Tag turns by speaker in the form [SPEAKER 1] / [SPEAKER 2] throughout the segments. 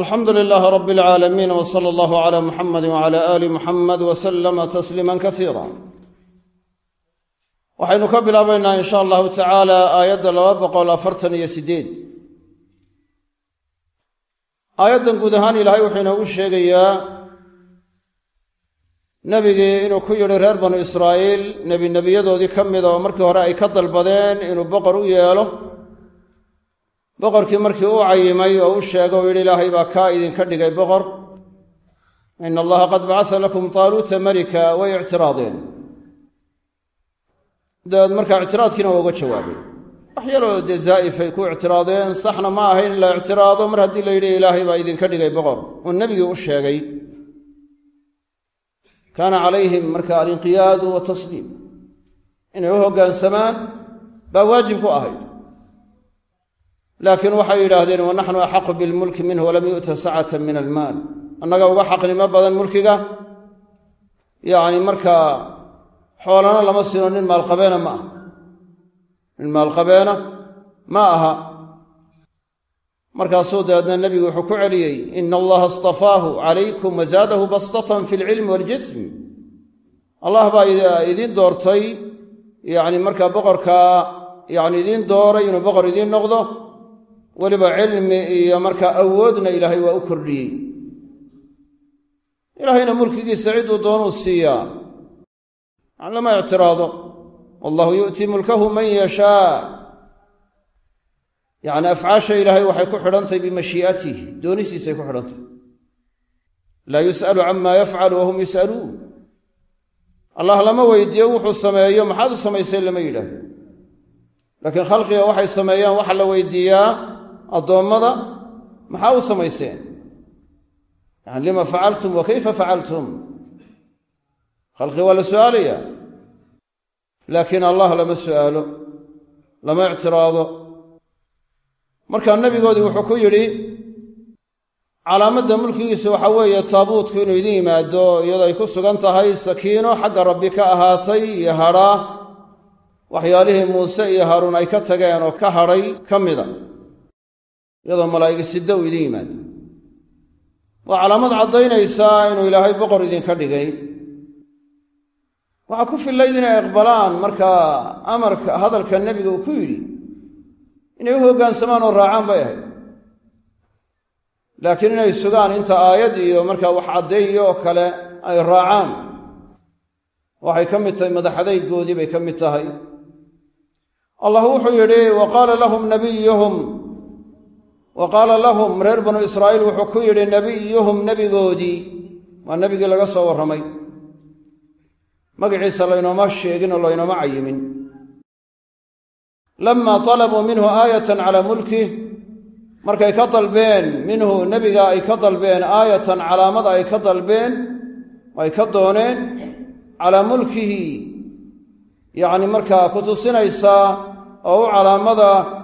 [SPEAKER 1] alxamdu lilaahi rabi alcaalamiin w sala allahu cala muxamadi wcala aali muxamed w slama tasliima kasiira waxaynu ka bilaabaynaa in sha allahu tacaala aayadda laba boqol afartan iyo sideed aayaddan guud ahaan ilaahay wuxuu inoogu sheegayaa nebigii inuu ku yidhi reer banu israa'iil nebi nebiyadoodii ka mida oo markii hore ay ka dalbadeen inuu boqor u yeelo boqorkii markii u cayimay oo u sheegay oo yidhi ilaahay baa kaa idinka dhigay boqor. Ina allaha qad bacasa lakum taaluuta melika way ictiraadeen dabeed markaa ictiraadkiina waa uga jawaabay. Wax yaroo dee zaa'ifay ku ictiraadeen saxna ma ahayn in la ictiraado mar haddii la yidhi ilaahay baa idinka dhigay boqor. Oo nebigii u sheegay kaana calayhim marka alinqiyaadu watasliim inay u hoggaansamaan baa waajib ku ahayd laakiin waxay yidhaahdeen wanaxnu axaqu bilmulki minhu walam yu'ta sacata min almaal. Annaga uga xaqnimo badan mulkiga yacni markaa xoolana lama siino nin maalqabeena ma aha. Nin maalqabeena ma aha. Markaasuu dabeedna nebigu wuxuu ku celiyey ina allaha istafaahu calaykum wazaadahu bastatan fi alcilmi waaljism allah baa idiin doortay yacni markaa boqorkaa yacni idiin dooray inuu boqor idiin noqdo weliba cilmi iyo markaa awoodna ilaahay waa u kordhiyey. Ilaahayna mulkigiisa cidduu doonuu siiyaa yani lama ictiraado. Wallahu yu'tii mulkahu man yashaa yacni afcaasha ilaahay waxay ku xidhantahy bimashii'atih doonistiisay ku xidhantahy laa yus'alu cama yafcalu wahum yus'aluun. Allah lama weydiiyo wuxuu sameeyo. Maxaad u samaysay lama yidhaahdo? Laakiin khalqiga waxay sameeyaan waxa la weydiiyaa addoommada maxaa u samayseen? Yani lima facaltum wa kayfa facaltum khalqi waa la su'aalaya laakiin allah lama su'aalo lama ictiraado. Markaa nebigoodii wuxuu ku yidhi calaamadda mulkigiisa waxaa weeye taabuutku inuu idin yimaado iyadoo ay ku sugan tahay sakiino xagga rabbi ka ahaatay iyo hadhaa. Waxyaalihii muuse iyo haaruun ay ka tageen oo ka hadhay ka mida iyadoo malaa'igi siddo uu idin yimaado. Waa calaamad caddaynaysaa inuu ilaahay boqor idinka dhigay. Waxaa ku fillayd inay aqbalaan markaa amarka hadalka nebiga uu ku yidhi inay u hoggaansamaan oo raacaan bay ahayd. Laakiin inay sugaan inta aayad iyo markaa wax caddeeyo oo kale ay raacaan. Waxay ka mid tahay madaxadaygoodii bay ka mid tahay. Allah wuxuu yidhi wa qaala lahum nabiyuhum wa qaala lahum reer banu israa'iil wuxuu ku yidhi nabiyuhum nebigoodii waa nebigii laga soo warramay. Magaciisa laynooma sheegin oo laynooma cayimin. Lamma talabuu minhu aayatan calaa mulkih markay ka dalbeen minhu nebiga ay ka dalbeen aayatan calaamad ay ka dalbeen ay ka dooneen calaa mulkihi. Yacni markaa ku tusinaysaa oo u calaamada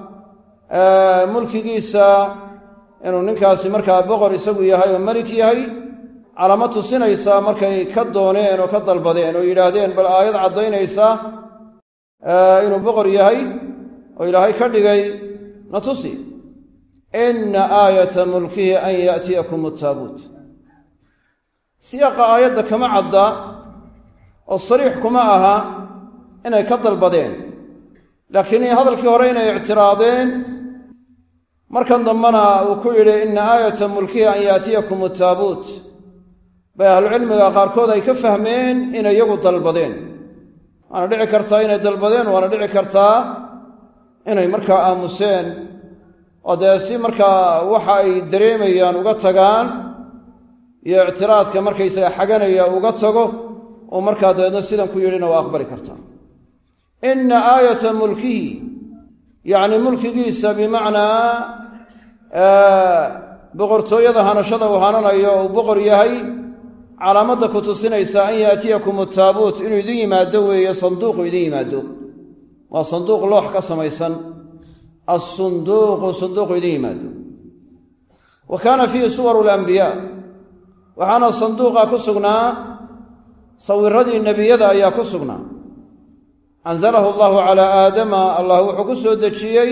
[SPEAKER 1] mulkigiisa inuu ninkaasi markaa boqor isagu yahay oo melik yahay calaamad tusinaysaa markay ka dooneen oo ka dalbadeen oo yidhaahdeen bal aayad caddaynaysa inuu boqor yahay oo ilaahay ka dhigay na tusi. Inna aayata mulkihi an yaatiyakum ataabuut siyaaqa aayadda kama cadda oo sariix kuma aha inay ka dalbadeen. Laakiin hadalkii hore inay ictiraadeen markan dambena uu ku yidhi inna aayata mulkihi an yaatiyakum ataabuut bay ahlucilmiga qaarkood ay ka fahmeen inay iyagu dalbadeen. Waana dhici kartaa inay dalbadeen waana dhici kartaa inay markaa aamuseen. Oo dee si markaa waxa ay dareemayaan uga tagaan iyo ictiraadka markaysaga xaganaya uga tago oo markaa dabeedna sidan ku yidhina waa aqbali kartaa. Inna aayata mulkihi yacni mulkigiisa bimacnaa boqortooyada hanashada uu hananayo uu boqor yahay calaamadda ku tusinaysa an yaatiyakum ataabuut inuu idin yimaado weeye sanduuqu idin yimaado. Waa sanduuq loox ka samaysan. Assunduuqu sanduuqu idin yimaado. Wa kaana fiihi suwaru alambiyaa waxaana sanduuqa ku sugnaa sawiradii nebiyada ayaa ku sugnaa anzalahu allahu calaa aadama allah wuxuu ku soo dejiyey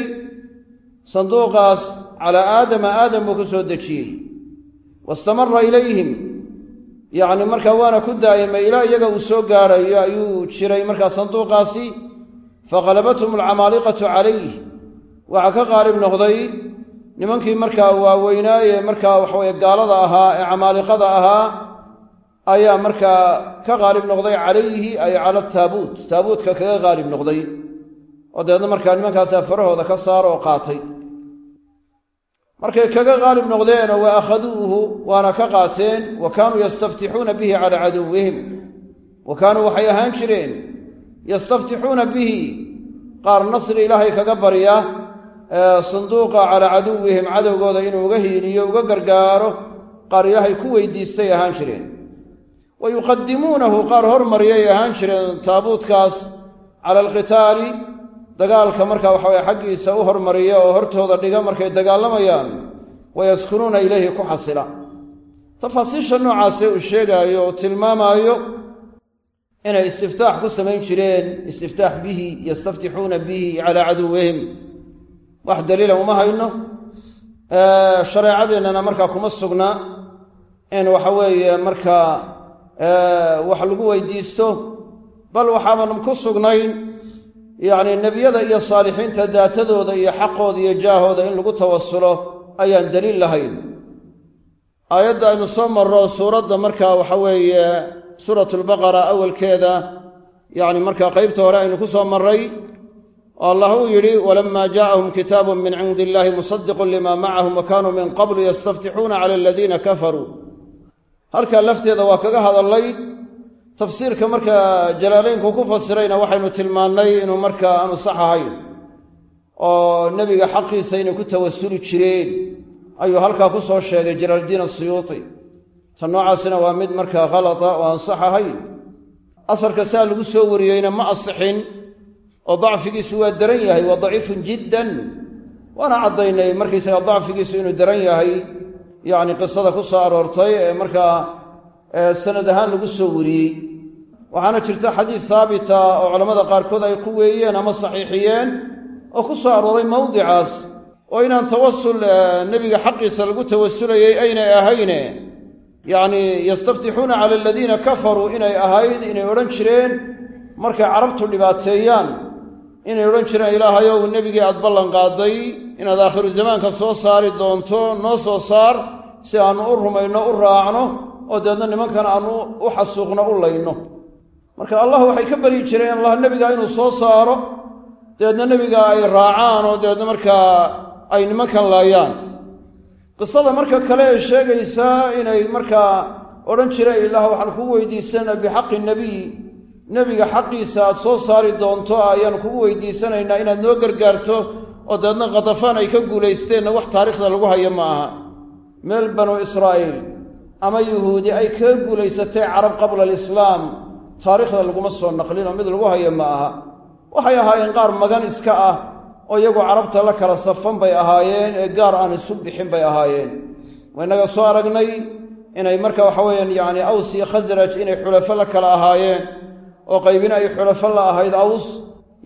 [SPEAKER 1] sanduuqaas calaa aadama aadam buu ku soo dejiyey wastamara ilayhim yacni markaa waana ku daa'imay ilaa iyaga uu soo gaadhayo ayuu jiray markaa sanduuqaasi faqalabathum alcamaaliqatu calayh waxaa ka qaalib noqday nimankii markaa waaweynaaye markaa waxaweye gaalada ahaa ee camaaliqada ahaa ayaa markaa ka qaalib noqday calayhi ay cala taabuut. Taabuutka kaga qaalib noqday. Oo dabeedna markaa nimankaasaa farahooda ka saar oo qaatay. Markay kaga qaalib noqdeenoo wa akhaduuhu waana ka qaateen wa kaanuu yastaftixuuna bihi calaa caduwihim. Wa kaanuu waxay ahaan jireen yastaftixuuna bihi qaar nasri ilaahay kaga barya sanduuqa calaa caduwihim cadowgooda inuu uga hiiliyo uga gargaaro qaar ilaahay ku weydiistay ahaan jireen wa yuqadimuunahu qaar hormariyay ahaan jireen taabuutkaas cala alqitaali dagaalka markaa waxaweye xaggiisa u hormariya oo hortooda dhiga markay dagaalamayaan wayaskunuuna ilayhi ku xasila tafaasiisha noocaasee uu sheegaayo oo tilmaamaayo inay istiftaax ku samayn jireen istiftaax bihi yastaftixuuna bihi calaa caduwihim wax daliila uma hayno shareecadeennana markaa kuma sugna in waxa weeye markaa wax lagu weydiisto bal waxaaban ku sugnayn yacni nebiyada iyo saalixiinta daatadooda iyo xaqooda iyo jaahooda in lagu tawasulo ayaan daliil lahayn. Aayadda aynu soo marro suuradda markaa waxa weeye suuratu lbaqara awalkeeda yacni markaa qaybta hore aynu ku soo marray allah uu yidhi walamma jaa'ahum kitaabun min cindi illahi musadiqun lima macahum wa kaanuu min qablu yastaftixuuna cala aladiina kafaruu halkaa lafteeda waa kaga hadallay. Tafsiirka markaa jalaalaynku ku fasirayna waxaynu tilmaannay inuu markaa aanu sax ahayn. Oo nebiga xaqiisa inay ku tawasuli jireen. Ayuu halkaa ku soo sheegay jalaaldiin asuyuuti ta noocaasina waa mid markaa khalata oo aan sax ahayn. Asarka saa lagu soo wariyeyna ma asixin. Oo dacfigiisu waa daran yahay waa daciifun jiddan. Waana caddaynay markaysaga dacfigiisu inuu daran yahay yacni qisada ku soo aroortay ee markaa sanad ahaan lagu soo wariyey. Waxaana jirta xadiis haabita oo culammada qaarkood ay ku weeyeen ama saxiixiyeen oo ku soo arooray mawdicaas oo inaan tawasul nebiga xaqiisa lagu tawasulayay aynay ahayne. Yacnii yastaftixuuna cala aladiina kafaruu inay ahayd inay odhan jireen markay carabtu dhibaateeyaan inay odhan jireen ilaahayow nebigii aad ballan qaaday inaad aakhiru zamaanka soo saari doonto noo soo saar si aannu u rumayno u raacno oo dabeedna nimankan aannu u xasuuqno u layno. Marka allah waxay ka baryi jireen allah nebiga inuu soo saaro dabeedna nebiga ay raacaan oo dabeedna markaa ay nimankan laayaan. Qisada marka kale ee sheegaysaa inay markaa odhan jireen ilaah waxaan kugu weydiisanaa bixaqi nebiy nebiga xaqiisa aad soo saari doonto ayaanu kugu weydiisanaynaa inaad noo gargaarto oo dabeedna khadafaan ay ka guulaysteenna wax taariikhda lagu hayo ma aha. Meel banu israa'iil ama yuhuudi ay kaga guulaysatay carab qabla alislaam taariikhda laguma soo naqlin oo mid lagu hayo ma aha. Waxay ahaayeen qaar magan iska ah oo iyagu carabta la kala safan bay ahaayeen ee gaar aan isu bixin bay ahaayeen. Waynaga soo aragnay inay marka waxa weeyaan yacni aws iyo khasraj inay xulafo la kala ahaayeen oo qaybina ay xulafo la ahayd aws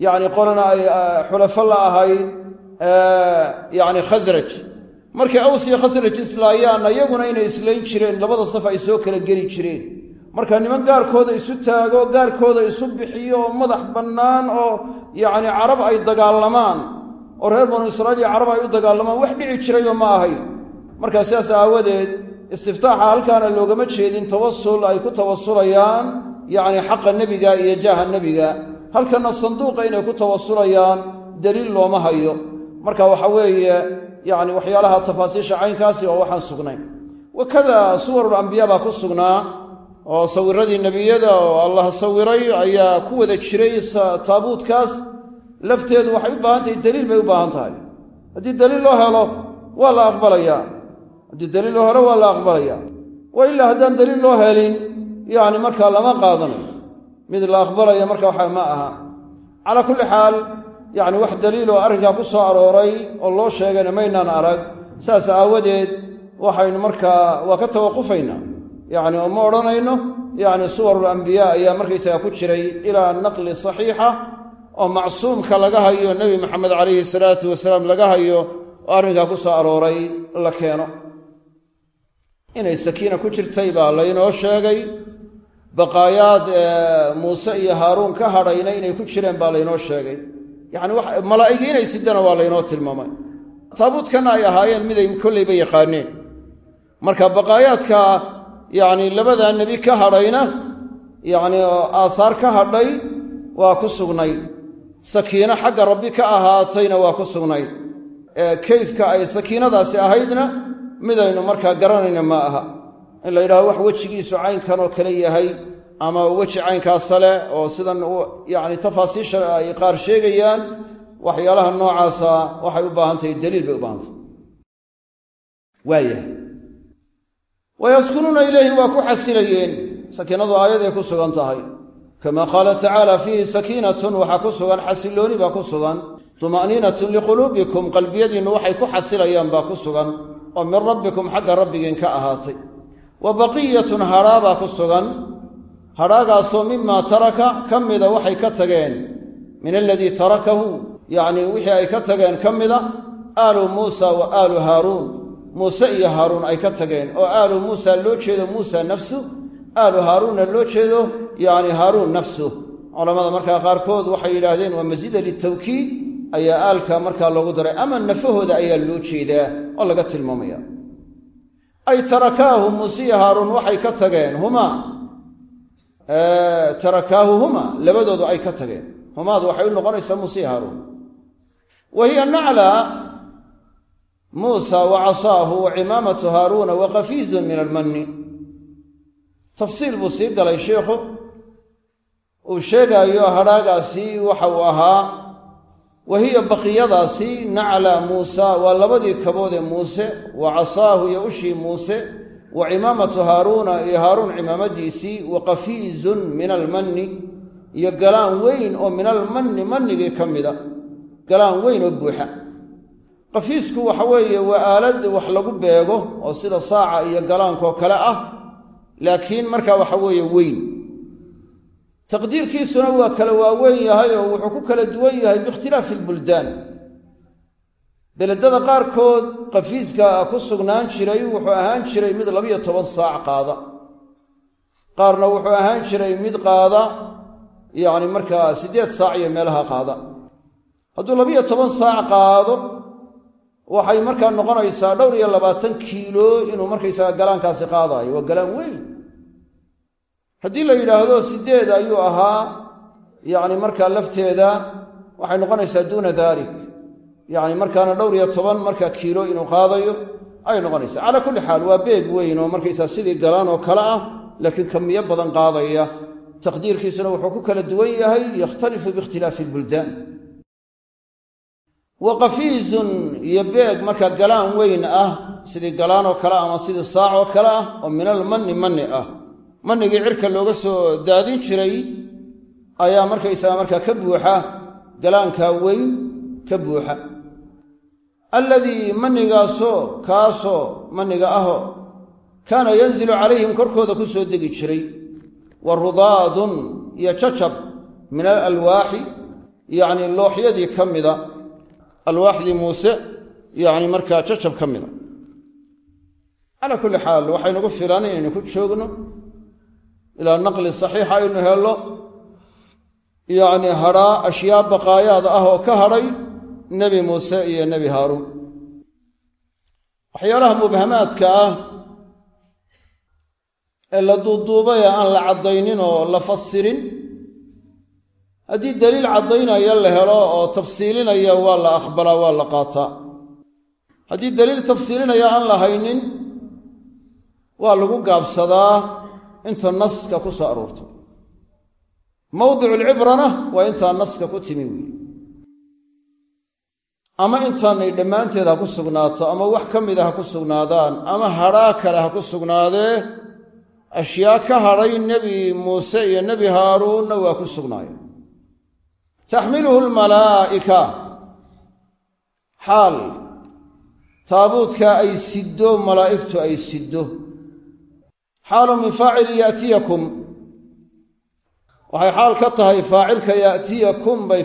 [SPEAKER 1] yacni qolana ay xulafo la ahayd yacni khasraj markay aws iyo khasraj islaayaanna iyaguna inay islayn jireen labada saf ay soo kala geli jireen. Marka niman gaarkooda isu taago gaarkooda isu bixiyo oo madax bannaan oo yacni carab ay dagaalamaan oo reer banu israa'iil iyo carab ay u dagaalamaan wax dhici jirayba ma ahayn markaa sidaas aawadeed istiftaaxa halkaana loogama jeedin tawasul ay ku tawasulayaan yacni xaqa nebiga iyo jaaha nebiga halkanna sanduuqa inay ku tawasulayaan daliil looma hayo. Marka waxa weeye yacni waxyaalaha tafaasiisha caynkaasi oo waxaan sugnayn wakada suwarul ambiyaa baa ku sugnaa oo sawiradii nebiyada oo allah sawiray ayaa ku wada jiray taabuutkaas lafteedu waxay u baahan tahay daliil bay u baahan tahay. Haddii daliil loo helo waa la aqbalayaa. Haddii daliil loo helo waa la aqbalayaa. Wa ilaa haddaan daliil loo helin yacni markaa lama qaadanayo mid la aqbalaya marka waxa ma aha. Calaa kulli xaal yacni wax daliil oo arrinkaa ku soo arooray oo loo sheegayna maynaan arag saas aawadeed waxaynu markaa waa ka tawaqufaynaa yacni oo ma odhanayno yacni suwarul ambiyaa ayaa markaysaga ku jiray ilaa naqli saxiixa oo macsuumka laga hayo nebi maxamed calayhi salaatu wasalaam laga hayo oo arrinkaa ku soo arooray baqaayaad muuse iyo haaruun ka hadhayna inay ku jireen baa laynoo sheegay. Yacni malaa'igi inay sidana waa laynoo tilmaamay. Taabuudkana ay ahaayeen miday kollayba yaqaaneen. Marka baqaayaadka yacni labadaa nebi ka hadhayna yacni aahaar ka hadhay waa ku sugnayd sakiino xagga rabbi ka ahaatayna waa ku sugnayd kayfka ay sakiinadaasi ahaydna midaynu markaa garanayna ma aha in la yidhahdo wax wejigiisu caynkan oo kale yahay ama weji caynkaasa leh oo sidan yacni tafaasiisha ay qaar sheegayaan waxyaalaha noocaasa waxay u baahan tahay daliil bay u baahantahy waayahay. Wayaskunuuna ilayhi waa ku xasilayeen. Sakiinadu aayaday ku sugan tahay. Kama qaala tacaala fiihi sakiinatun waxaa ku sugan xasilooni baa ku sugan. Tuma'niinatun liquluubikum qalbiyadiinnu waxay ku xasilayaan baa ku sugan. Oo min rabbikum xagga rabbigiin ka ahaatay wa baqiyatun hadhaa baa ku sugan. Hadhaagaasoo mimaa taraka ka mida waxay ka tageen. Min aladii tarakahu yacnii wixii ay ka tageen ka mida aalu muusa wa aalu haaruun. Muuse iyo haaruun ay ka tageen. Oo aalu muusa loo jeedo muusa nafsu aalu haaruunna loo jeedo yacni haaruun nafsu. Culammada markaa qaarkood waxay yidhaahdeen waa masiida litawkiid ayaa aalka markaa loogu daray. Ama nafahooda ayaa loo jeedaa oo laga tilmaamaya ay tarakaahu muuse iyo haaruun waxay ka tageen humaa. Tarakaahu huma labadoodu ay ka tageen. Humaadu waxay u noqonaysaa muuse iyo haaruun. Wa hiya nacla muusa wa casaahu wa cimaamatu haaruuna wa qafiizun min almanni. Tafsiil buu sii galay sheikhu. Uu sheegaayo hadhaagaasi waxa uu ahaa wa hiya baqiyadaasi nacla muusa waa labadii kaboodee muuse wa casaahu iyo ushii muuse wa cimaamatu haaruuna iyo haaruun cimaamadiisii wa qafiizun min almanni iyo galaan weyn oo min almanni mannigii ka mida galaan weyn oo buuxa. Qafiisku waxa weeye waa aalad wax lagu beego oo sida saaca iyo galaankoo kale ah laakiin markaa waxa weeye weyn taqdiirkiisuna waa kala waaweyn yahay oo wuxuu ku kala duwan yahay biikhtilaafi albuldaan beledada qaarkood qafiiska ku sugnaan jiray wuxuu ahaan jiray mid labiyo toban saac qaada. Qaarna wuxuu ahaan jiray mid qaada yacni markaa siddeed saac iyo meelaha qaada. Hadduu labiyo toban saac qaado waxay markaa noqonaysaa dhowr iyo labaatan kiilo inuu markaysaga galaankaasi qaadaayo waa galaan weyn haddii la yidhaahdo siddeed ayuu ahaa yacni markaa lafteeda waxay noqonaysaa duuna dalik yacni markaana dhowr iyo toban markaa kiilo inuu qaadayo ayay noqonaysaa. Calaa kulli xaal waa beeg weyn oo markaysaa sidii galaan oo kale ah laakiin kamiyo badan qaadaya. Taqdiirkiisuna wuxuu ku kala duwan yahay yakhtalifu biikhtilaafi albuldaan wa qafiizun iyo beeg markaa galaan weyn ah sidii galaan oo kale ama sidii saac oo kale ah oo min almanni manni ah mannigii cirka looga soo daadin jiray ayaa markaysaga markaa ka buuxa galaankaa weyn ka buuxa. Alladii mannigaasoo kaasoo manniga ahoo kaana yanzilu calayhim korkooda ku soo degi jiray. Wa rudaadun iyo jacab min alalwaaxi yacni looxyadii ka mida. Alwaaxdii muuse yacni markaa jacab ka mida. Calaa kulli xaal waxaynugu filan inaynu ku joogno ilaa naqli saxiixa aynu hello yacni hadhaa ashyaa baqaayaad ah oo ka hadhay nebi muuse iyo nebi haaruun. Waxyaalaha mubhamaadka ah ee la duuduubay aan la caddaynin oo la fasirin haddii daliil caddaynaya la helo oo tafsiilinaya waa la aqbalaa waa la qaataa. Haddii daliil tafsiilinaya aan la haynin waa lagu gaabsadaa inta naska ku soo aroorto mawdicu alcibrana waa intaa naska ku timi weeye ama intaanay dhammaanteed ha ku sugnaato ama wax ka mida ha ku sugnaadaan ama hadhaa kale ha ku sugnaadee ashyaa ka hadhay nebi muuse iyo nebi haaruunna waa ku sugnaayeen taxmiluhu almalaa'ika xaal taabuudkaa ay siddo malaa'igtu ay siddo xaalu min faacili yaatiyakum. Waxay xaal ka tahay faacilka yaatiyakum bay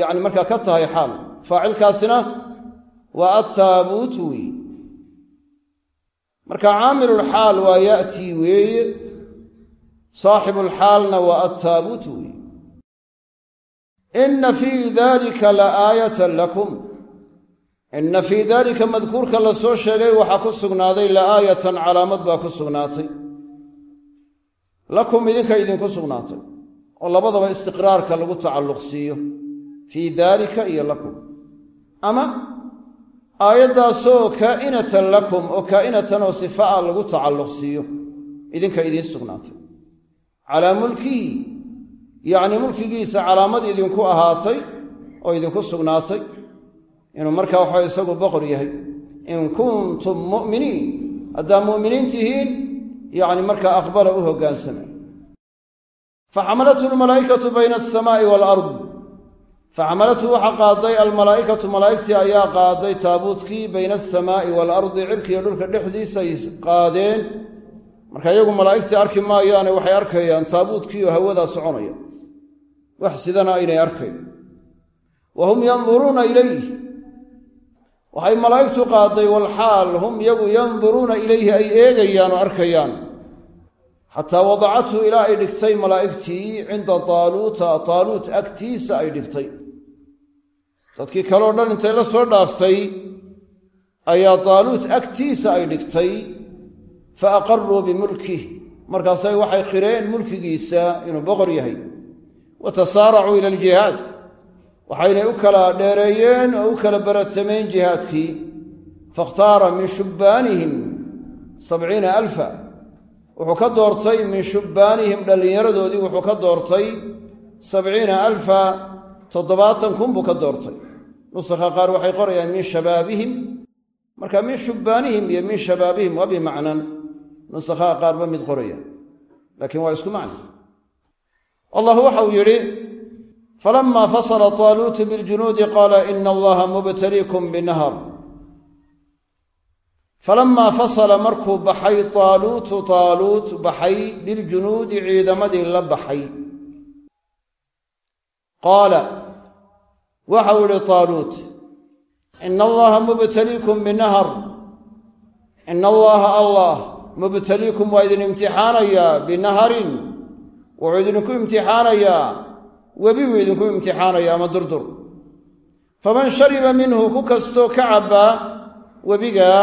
[SPEAKER 1] yacni markaa ka tahay xaal. Faacilkaasina waa attaabuutu wey marka caamilulxaal waa ya'tii weeye saaxibulxaalna waa attaabuutu weeye inna fii dalika la aayatan lakum. Inna fii daalika madkuurka la soo sheegay waxaa ku sugnaaday la calaamad baa ku sugnaatay lakum idinka idinku sugnaatay oo labadaba istiqraarka lagu tacalluq siiyo fii daalika iyo lakum. Ama aayaddaasoo kaa'inatan lakum oo kaa'inatan oo sifa a lagu tacalluq siiyo idinka idiin sugnaatay. Calaa mulkihi yacnii mulkigiisa calaamad idinku ahaatay oo idinku sugnaatay. Inuu markaa waxaa isagu boqor yahay in kuntum mu'miniin haddaa mu'miniin tihiin yacni markaa aqbala u hoggaansama faxamalathu almalaa'ikatu bayna alsamaa'i waalard faxamalathu waxa qaaday almalaa'ikatu malaa'igtii ayaa qaaday taabuutkii bayna alsamaa'i waalardi cirkiiyo dhulka dhexdiisay qaadeen. Marka iyagu malaa'igtii arki maayaane waxay arkayaan taabuutkii oo hawadaa soconaya. Wax sidana aynay arkayn wa hum yanduruuna ilayh waxay malaa'igtu qaaday walxaal hum iyagu yanduruuna ilayhi ay eegayaan oo arkayaan. Xataa wadacathu ilaa ay dhigtay malaa'igtii cinda taaluuta taaluut agtiisa ay dhigtay. Dadkii kaleo dhan intay la soo dhaaftay ayaa taaluut agtiisa ay dhigtay fa aqaruu bimulkih markaasay waxay qireen mulkigiisa inuu boqor yahay. Wa tasaaracuu ila aljihaad waxaynay u kala dheereeyeen oo u kala baratameen jihaadkii fakhtaara min shubbaanihim sabciina alfa. Wuxuu ka doortay min shubbaanihim dhallinyaradoodii wuxuu ka doortay sabciina alfa toddobaatan kun buu ka doortay. Nusakha qaar waxay qorayaan min shabaabihim. Marka min shubbaanihim iyo min shabaabihim waa bimacnan. Nusakhaha qaarba mid qoraya laakiin waa isku macna allah waxau yidhi falama fasla taaluutu biljunuudi qaala ina allaha mubtaliikum binahar falamaa fasala markuu baxay taaluutu taaluut baxay biljunuudi ciidamadii la baxay qaala waxau idhi taaluut ina allaha mubtaliikum binahar ina allaha allah mubtaliikum waa idin imtixaanayaa binaharin wuxuu idinku imtixaanayaa webi buu idinku imtixaanaya ama durdur. Faman shariba minhu ku kastoo ka cabbaa webigaa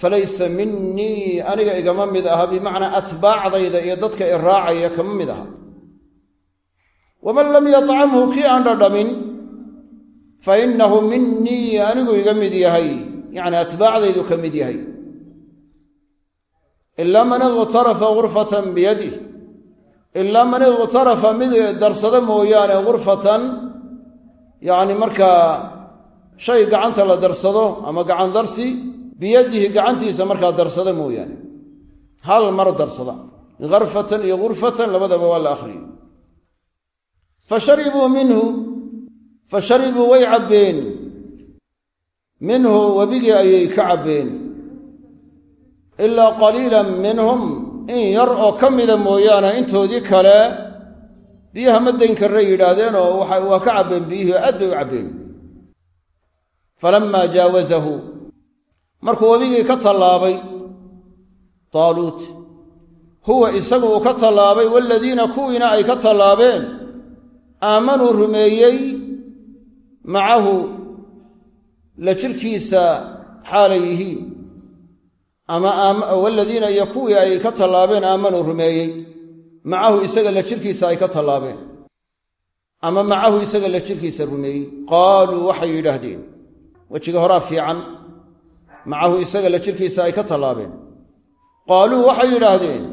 [SPEAKER 1] falaysa minii aniga igama mid aha bimacnaa atbaacdayda iyo dadka i raacaya kama mid aha. Waman lam yatcamhu kii aan dhadhamin fa innahu minii anigu iga mid yahay. Yacni atbaacdaydu ka mid yahay. Ilaa man ikhtarafa gurfatan biyadih ilaa man ikhtarafa mid darsada mooyaane gurfatan yacni markaa shay gacanta la darsado ama gacan darsi biyadihi gacantiisa markaa darsada mooyaane. Hal mar darsada. Karfatan iyo gurfatan labadaba waa la akhriyey. Fa sharibuu minhu fa sharibuu way cabbeen. Minhu webigii ayay ka cabbeen. Ilaa qaliilan minhum in yar oo ka mida mooyaane intoodii kale biyaha ma dayn karray yidhaahdeen oo waa ka cabbeen biyihii aad bay u cabbeen. Falammaa jaawazahu. Markuu webigii ka tallaabay taaluut huwa isagu uu ka tallaabay waaladiina kuwiina ay ka tallaabeen aamanuu rumeeyey macahu la jirkiisa xaalay yihiin ama waladiina iyo kuwii ay ka tallaabeen aamanuu rumeeyey. Macahu isaga la jirkiisa ay ka tallaabeen. Ama macahu isaga la jirkiisa rumeeyey. Qaaluu waxay yidhaahdeen. Wejiga horaa fiican. Macahu isaga la jirkiisa ay ka tallaabeen. Qaaluu waxay yidhaahdeen.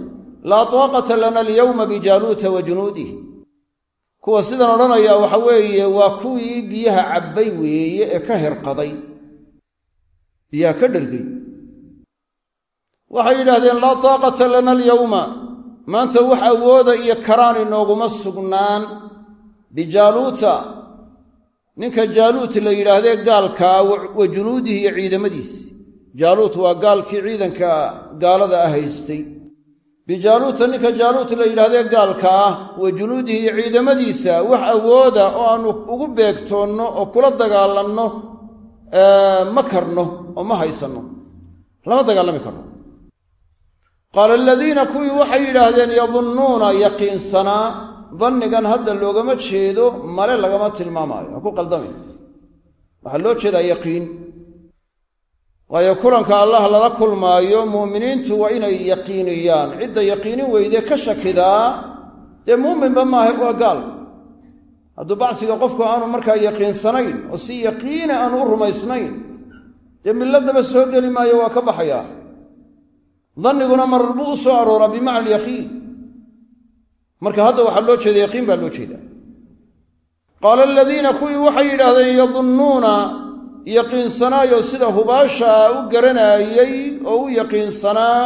[SPEAKER 1] Laa taaqata lana alyowma bijaaluuta wa junuudihi. Kuwa sidan odhanayaa waxa weeye waa kuwii biyaha cabbay weeye ee ka hirqaday biyaha ka dhergay waxay yidhaahdeen laa taaqata lana alyowma maanta wax awooda iyo karaan inooguma sugnaan. Bijaaluuta ninka jaaluut la yidhaahdee gaalkaa wa junuudihi iyo ciidamadiisi jaaluut waa gaalkii ciidanka gaalada ah haystay. Bijaaluuta ninka jaaluut la yidhaahdee gaalka ah wa junuudihi iyo ciidamadiisa wax awooda oo aannu ugu beegtoonno oo kula dagaalanno ma karno oo ma haysanno. Lama dagaalami karno qaala aladiina kuwii waxay yidhaahdeen yadunnuuna yaqiinsanaa dannigan hadda loogama jeedo male lagama tilmaamaayo. Ha ku qaldamay waxaa loo jeedaa yaqiin. Waayo kulanka allah lala kulmaayo mu'miniintu waa inay yaqiiniyaan. Cidda yaqiinin weyde ka shakidaa dee muuminba maaha waa gaal. Hadduu bacsiga qofku aanu markaa yaqiinsanayn oo si yaqiina aanu u rumaysnayn dee milladaba soo geli maayo waa ka baxayaa danniguna marar buu u soo arooraa bimacna alyaqiin marka hadda waxaa loo jeeda yaqiin baa loo jeedaa. Qaala aladiina kuwii waxay yidhaahdeen yadunnuuna yaqiinsanaayo sida hubaashaa u garanaayey oo u yaqiinsanaa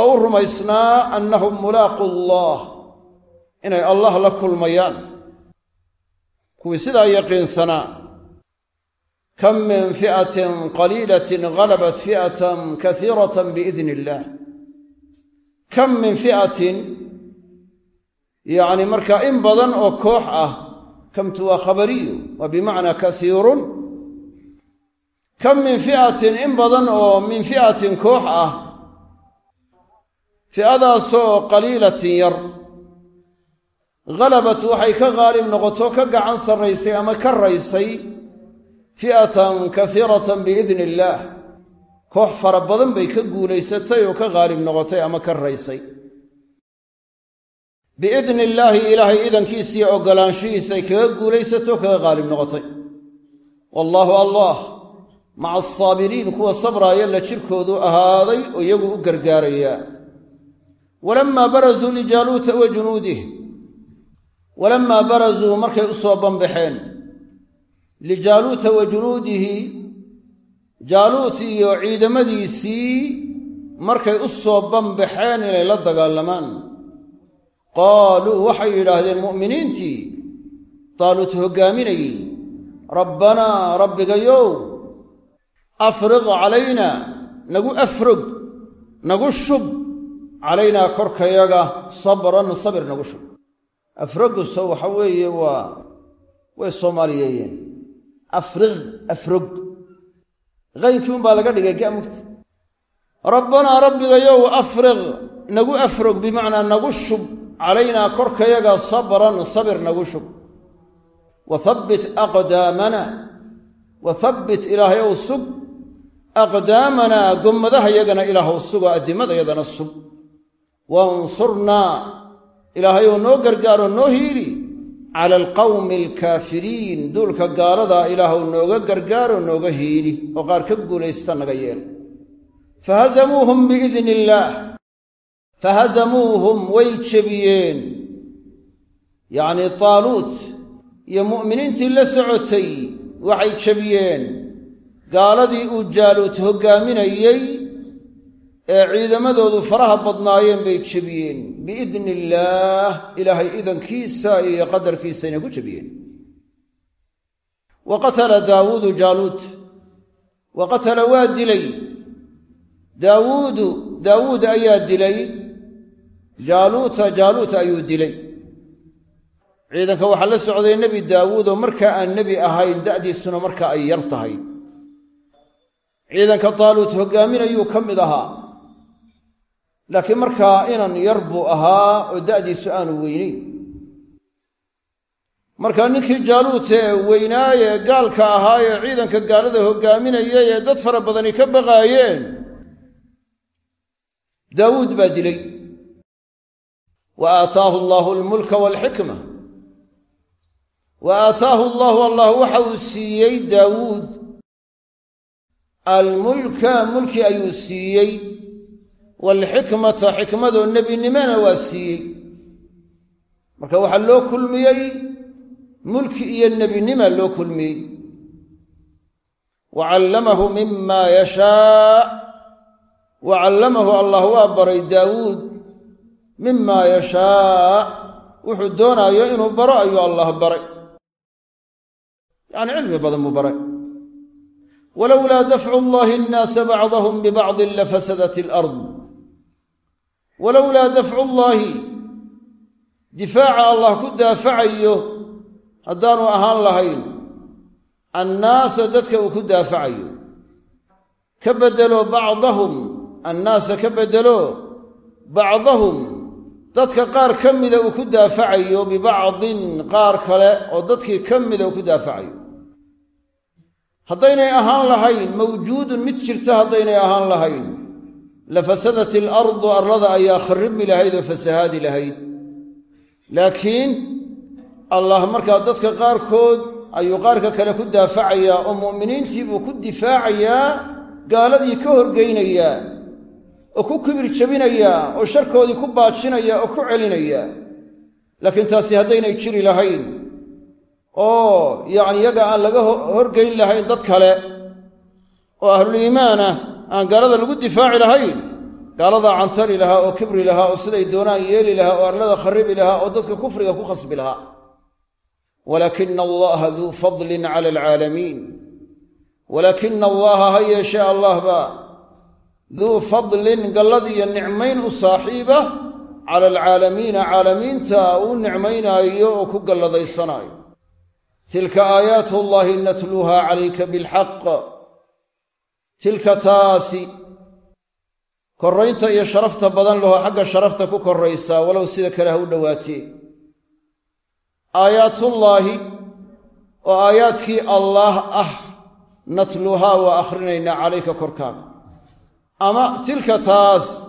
[SPEAKER 1] oo u rumaysnaa annahum mulaaqu allah inay allah la kulmayaan. Kuwii sidaa yaqiinsanaa kam min fi'atin qaliilatin halabat fi'atan kasiiratan biidni illaah kam min fi'atin yacni markaa in badan oo koox ah kamtu waa khabariyu waa bimacnaa kasiirun kam min fi'atin in badan oo min fi'atin koox ah fi'adaasoo qaliilatin yar halabat waxay ka qaalib noqoto ka gacan sarraysay ama ka raysay fi'atan kasiiratan biidni illaah koox fara badan bay ka guulaysatay oo ka qaalib noqotay ama ka raysay. Biidni illaahi ilaahay idankiisiiyo oggolaanshihiisay kaga guulaysato kaga qaalib noqotay. Wallaahu allah maca asaabiriin kuwa sabraaya la jirkoodu ahaaday oo iyagu u gargaarayaa walammaa barazuu lijaaluuta wa junuudih walammaa barazuu markay u soo banbaxeen lijaaluuta wa junuudihi jaaluut iyo ciidamadiisii markay u soo banbaxeen inay la dagaalamaan qaaluu waxay yidhaahdeen mu'miniintii daaluut hoggaaminayey rabbanaa rabbigayow afriq calaynaa nagu afrog nagu shub calaynaa korkayaga sabran sabir nagu shub afroguso waxa weeye waa way soomaaliyeeyeen afriq afrog qaynkii unbaa laga dhigay gamugta rabbanaa rabbigayow afriq. Nagu afrog bimacnaa nagu shub. Calaynaa korkayaga sabran sabir nagu shub. Wa habbit aqdaamana. Wa habbit ilaahayow sug. Aqdaamanaa gommadahayagana ilaahw sugo addimadayadana sug. Wansurnaa ilaahayow noo gargaaroo noo hiili cala alqawmi alkaafiriin duulka gaaladaa ilaahw nooga gargaaroo nooga hiili oo qaar ka guulaysta naga yeel fahazamuuhum biidni illaah fahazamuuhum way jebiyeen. Yacnii taaluut iyo mu'miniintii la socotay waxay jebiyeen. Gaaladii uu jaaluut hoggaaminayey ee ciidamadoodu faraha badnaayeen bay jebiyeen. Biidni illaah ilaahay idankiisa iyo qadarkiisayna ku jebiyeen. Wa qatala daawuudu jaaluut wa qatala waa dilay. Daawuudu daawuud ayaa dilay. Jaaluuta jaaluut ayuu dilay. Ciidanka waxaa la socday nebi daawuud oo markaa aan nebi ahayn da'diisuna markaa ay yar tahay. Ciidanka taaluut hoggaaminayuu ka mid ahaa laakiin markaa inan yar buu ahaa oo da'diisu aanu weynayn markaa ninkii jaaluut ee weynaaye gaalka ahaa ee ciidanka gaalada hoggaaminayay ee dad fara badani ka baqaayeen daawuud baa dilay. Wa aataahu allaahu almulka waalxikma wa aataahu allaahu allah waxa uu siiyey daawuud. Almulka mulki ayuu siiyey waalxikmata xikmadoo nebinimona waa siiyey marka waxaa loo kulmiyey mulki iyo nebinima loo kulmiyey wa callamahu mima yashaa wa callamahu allah waa baray daawuud mima yashaa wuxuu doonaayo inuu baro ayuu allah baray yacni cilmi badan buu baray walowlaa dafcu llahi annaasa bacdahum bibacdin lafasadat alard walowlaa dafcu llaahi difaaca allah ku daafacayo haddaanu ahaan lahayn annaasa dadka uu ku daafacayo. Ka beddelo bacdahum annaasa ka beddelo bacdahum dadka qaar ka mida uu ku daafacayo bibacdin qaar kale oo dadkii ka mida uu ku daafacayo. Haddaynay ahaan lahayn mawjuudun mid jirta haddaynay ahaan lahayn la fasadat ilardu arlada ayaa kharribmi lahayd oo fasahaadi lahayd. Laakiin allah markaa dadka qaarkood ayuu qaarka kale ku daafacayaa oo mu'miniintii buu ku difaacayaa gaaladii ka horgeynayaa oo ku kibir jabinayaa oo sharkoodii ku baajinaya oo ku celinayaa laakiin taasi haddaynay jiri lahayn oo yacni yaga aan laga horgeyn lahayn dad kale oo ahluliimaan ah aan gaalada lagu difaaci lahayn gaaladaa cantari lahaa oo kibri lahaa oo siday doonaan yeeli lahaa oo arlada kharibi lahaa oo dadka kufriga ku khasbi lahaa. Walaakina allaha duu fadlin cala alcaalamiin. Walaakina allaha ha yeeshee allah baa duu fadlin gallad iyo nicmayn u saaxiiba cala alcaalamiina caalamiinta uu nicmaynaayo oo ku galladaysanaayo. Tilka aayaat allahi natluuha calayka bilxaq tilka taasi korraynta iyo sharafta badan laho xagga sharafta ku korraysaa walow sida kale ha u dhowaatee aayaatullaahi oo aayaadkii allaah ah natluuhaa waa akhrinaynaa calayka korkaaga. Ama tilka taas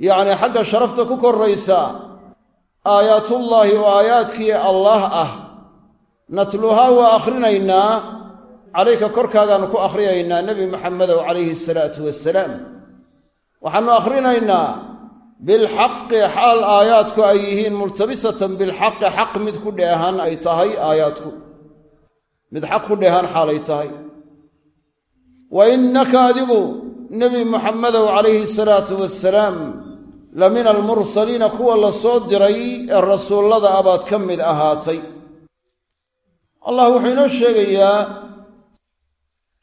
[SPEAKER 1] yacnii xagga sharafta ku korraysaa aayaatullaahi oo aayaadkii allaah ah natluuhaa waa akhrinaynaa calayka korkaagaannu ku akhriyaynaa nebi maxamedow calayhi salaatu wasalaam waxaannu akhrinaynaa bilxaqi xaal aayaadku ay yihiin multabisatan bilxaqi xaq mid ku dheehan ay tahay aayaadku. Mid xaq ku dheehan xaalay tahay. Wa innaka adigu nebi muxamedow calayhi salaatu wasalaam la mina almursaliina kuwa la soo diray ee rasuullada abaad ka mid ahaatay. Allah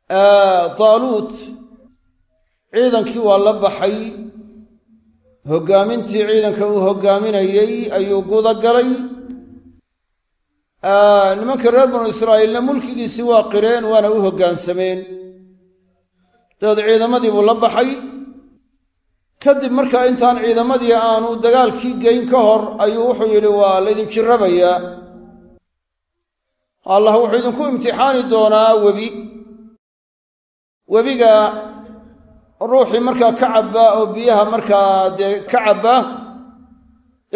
[SPEAKER 1] taaluut. Ciidankii waa la baxay. Hoggaamintii ciidanka uu hoggaaminayey ayuu gudagalay nimanka reer banu israa'iilna mulkigiisii waa qireen waana u hoggaansameen dabeed ciidamadii buu la baxay. Kadib markaa intaan ciidamadii aanu dagaalkii geyn ka hor ayuu wuxuu yidhi waa laydin jirrabayaa allah wuxuu idinku imtixaani doonaa webi webiga ruuxii markaa ka cabbaa oo biyaha markaa dee ka cabbaa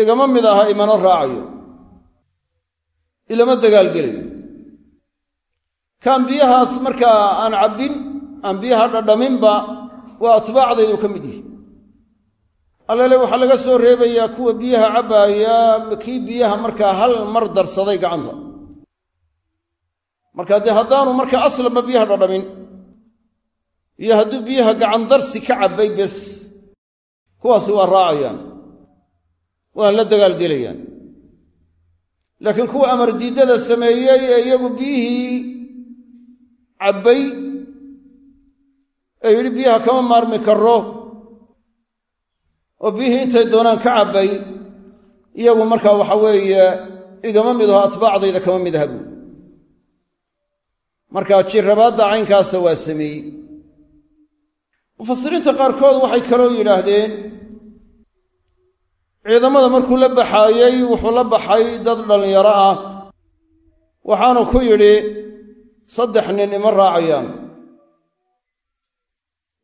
[SPEAKER 1] igama mid aha imana raacayo ilama dagaalgelayo kaan biyahaas markaa aan cabbin aan biyaha dhadhaminba waa atbaacdaydu ka mid yihi allele waxaa laga soo reebayaa kuwa biyaha cabbaaya kii biyaha markaa hal mar darsaday gacanta. Markaa dee haddaanu markaa aslanba biyaha dhadhamin iyo hadduu biyaha gacandarsi ka cabbay bes kuwaasi waa raacayaan waan la dagaalgelayaan. Laakiin kuwa amar diiddada sameeyey ee iyagu biyihii cabbay ee yidhi biyaha kama maarmi karo oo biyihii intay doonaan ka cabbay iyagu markaa waxa weeye igama mid aho atbaacdayda kama mid aha buui markaa jirrabaadda caynkaasa waa sameeyey mufasiriinta qaarkood waxay kaloo yidhaahdeen ciidamada markuu la baxaayey wuxuu la baxay dad dhallinyaro ah. Waxaanu ku yidhi saddex nin ima raacayaan.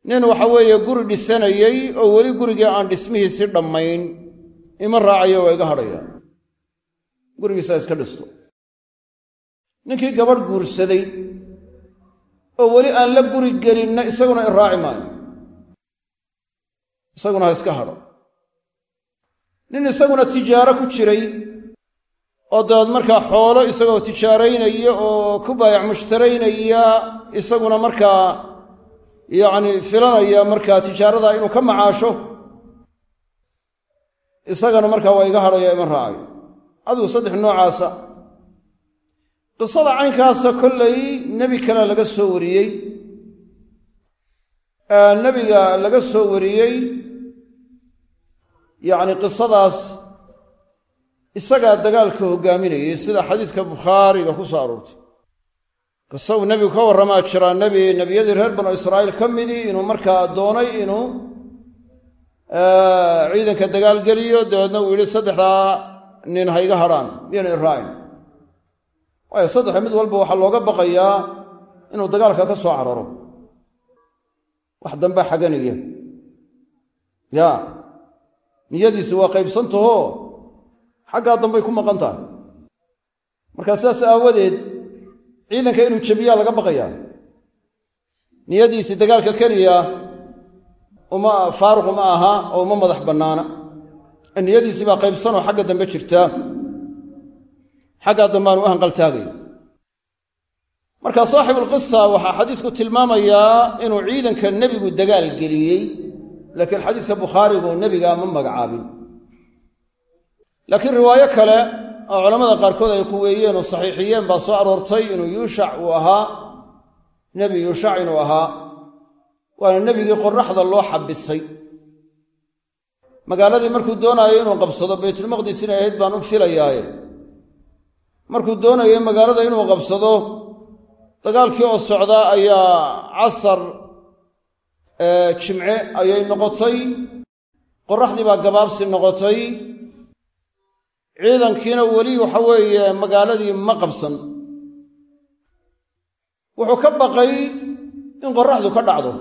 [SPEAKER 1] Nin waxa weeye guri dhisanayey oo weli gurigii aan dhismihiisi dhammayn ima raacayo waa iga hadhayaan. Gurigiisa iska dhisto. Ninkii gabadh guursaday oo weli aan la guri gelinna isaguna i raaci maayo isaguna ha iska hadho. Nin isaguna tijaaro ku jiray oo dabeed markaa xoolo isagoo tijaaraynaya oo ku baayac mushtaraynaya isaguna markaa yacni filanaya markaa tijaaradaa inuu ka macaasho isagana markaa waa iga hadhaya ima raacayo. Adigu saddex noocaasa. Qisada caynkaasa kollay nebi kale laga soo wariyey nebiga laga soo wariyey yacni qisadaas isagaa dagaalka hoggaaminayay sida xadiiska bukhaariga ku soo aroortay. Qisa uu nebigu ka warramaa jiraa nebi nebiyadii reer banu israa'iil ka midii inuu markaa doonay inuu ciidanka dagaalgeliyo dabeedna uu yidhi saddexdaa nin ha iga hadhaan miyana iraacin waayo saddexa mid walba waxaa looga baqayaa inuu dagaalka ka soo cararo wax dambaa xaganaya ya niyadiisi waa qaybsantaho xaggaa dambay ku maqan tahay. Markaa sidaas aawadeed ciidanka inuu jebiyaa laga baqayaa niyadiisi dagaalka keliya uma faaruq uma aha oo uma madax bannaana. Niyadiisii baa qaybsanoo xagga dambe jirtaa xaggaa dambeaanu u hanqaltaagayo marka saaxibulqisa waxaa xadiisku tilmaamayaa inuu ciidanka nebigu dagaal geliyey laakiin xadiiska bukhaarigu nebigaa ma magacaabin. Laakiin riwaayo kale oo culammada qaarkood ay quweeyeen oo saxiixiyeen baa soo aroortay inuu yuushac uu ahaa nebi yuushac inuu ahaa waana nebigii qoraxda loo xabisay. Magaaladii markuu doonaayo inuu qabsado baytulmaqdis inay ahayd baan u filayaaye. Markuu doonayo magaalada inuu qabsado dagaalkii oo socdaa ayaa casar jimce ayay noqotay. Qoraxdii baa gabaabsi noqotay. Ciidankiina weli waxa weeye magaaladii ma qabsan. Wuxuu ka baqay in qoraxdu ka dhacdo.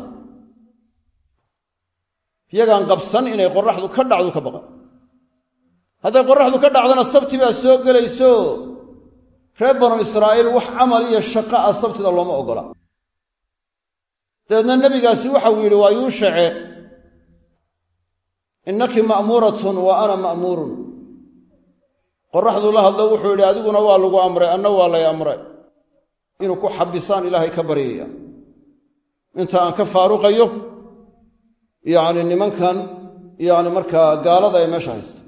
[SPEAKER 1] Iyagaan qabsan inay qoraxdu ka dhacdu ka baqan. Hadday qoraxdu ka dhacdana sabti baa soo gelayso reer banu israa'iil wax camal iyo shaqo ah sabtida looma oggola dabeedna nebigaasi waxau yidhi waa yuushace innaki ma'muuratun wa ana ma'muurun. Qoraxduu la hadlo wuxuu yidhi adiguna waa lagu amray anna waa lay amray. Inuu ku xabisaan ilaahay ka baryaya. Inta aan ka faaruqayo yacni nimankan yacni markaa gaalada ee meesha haysta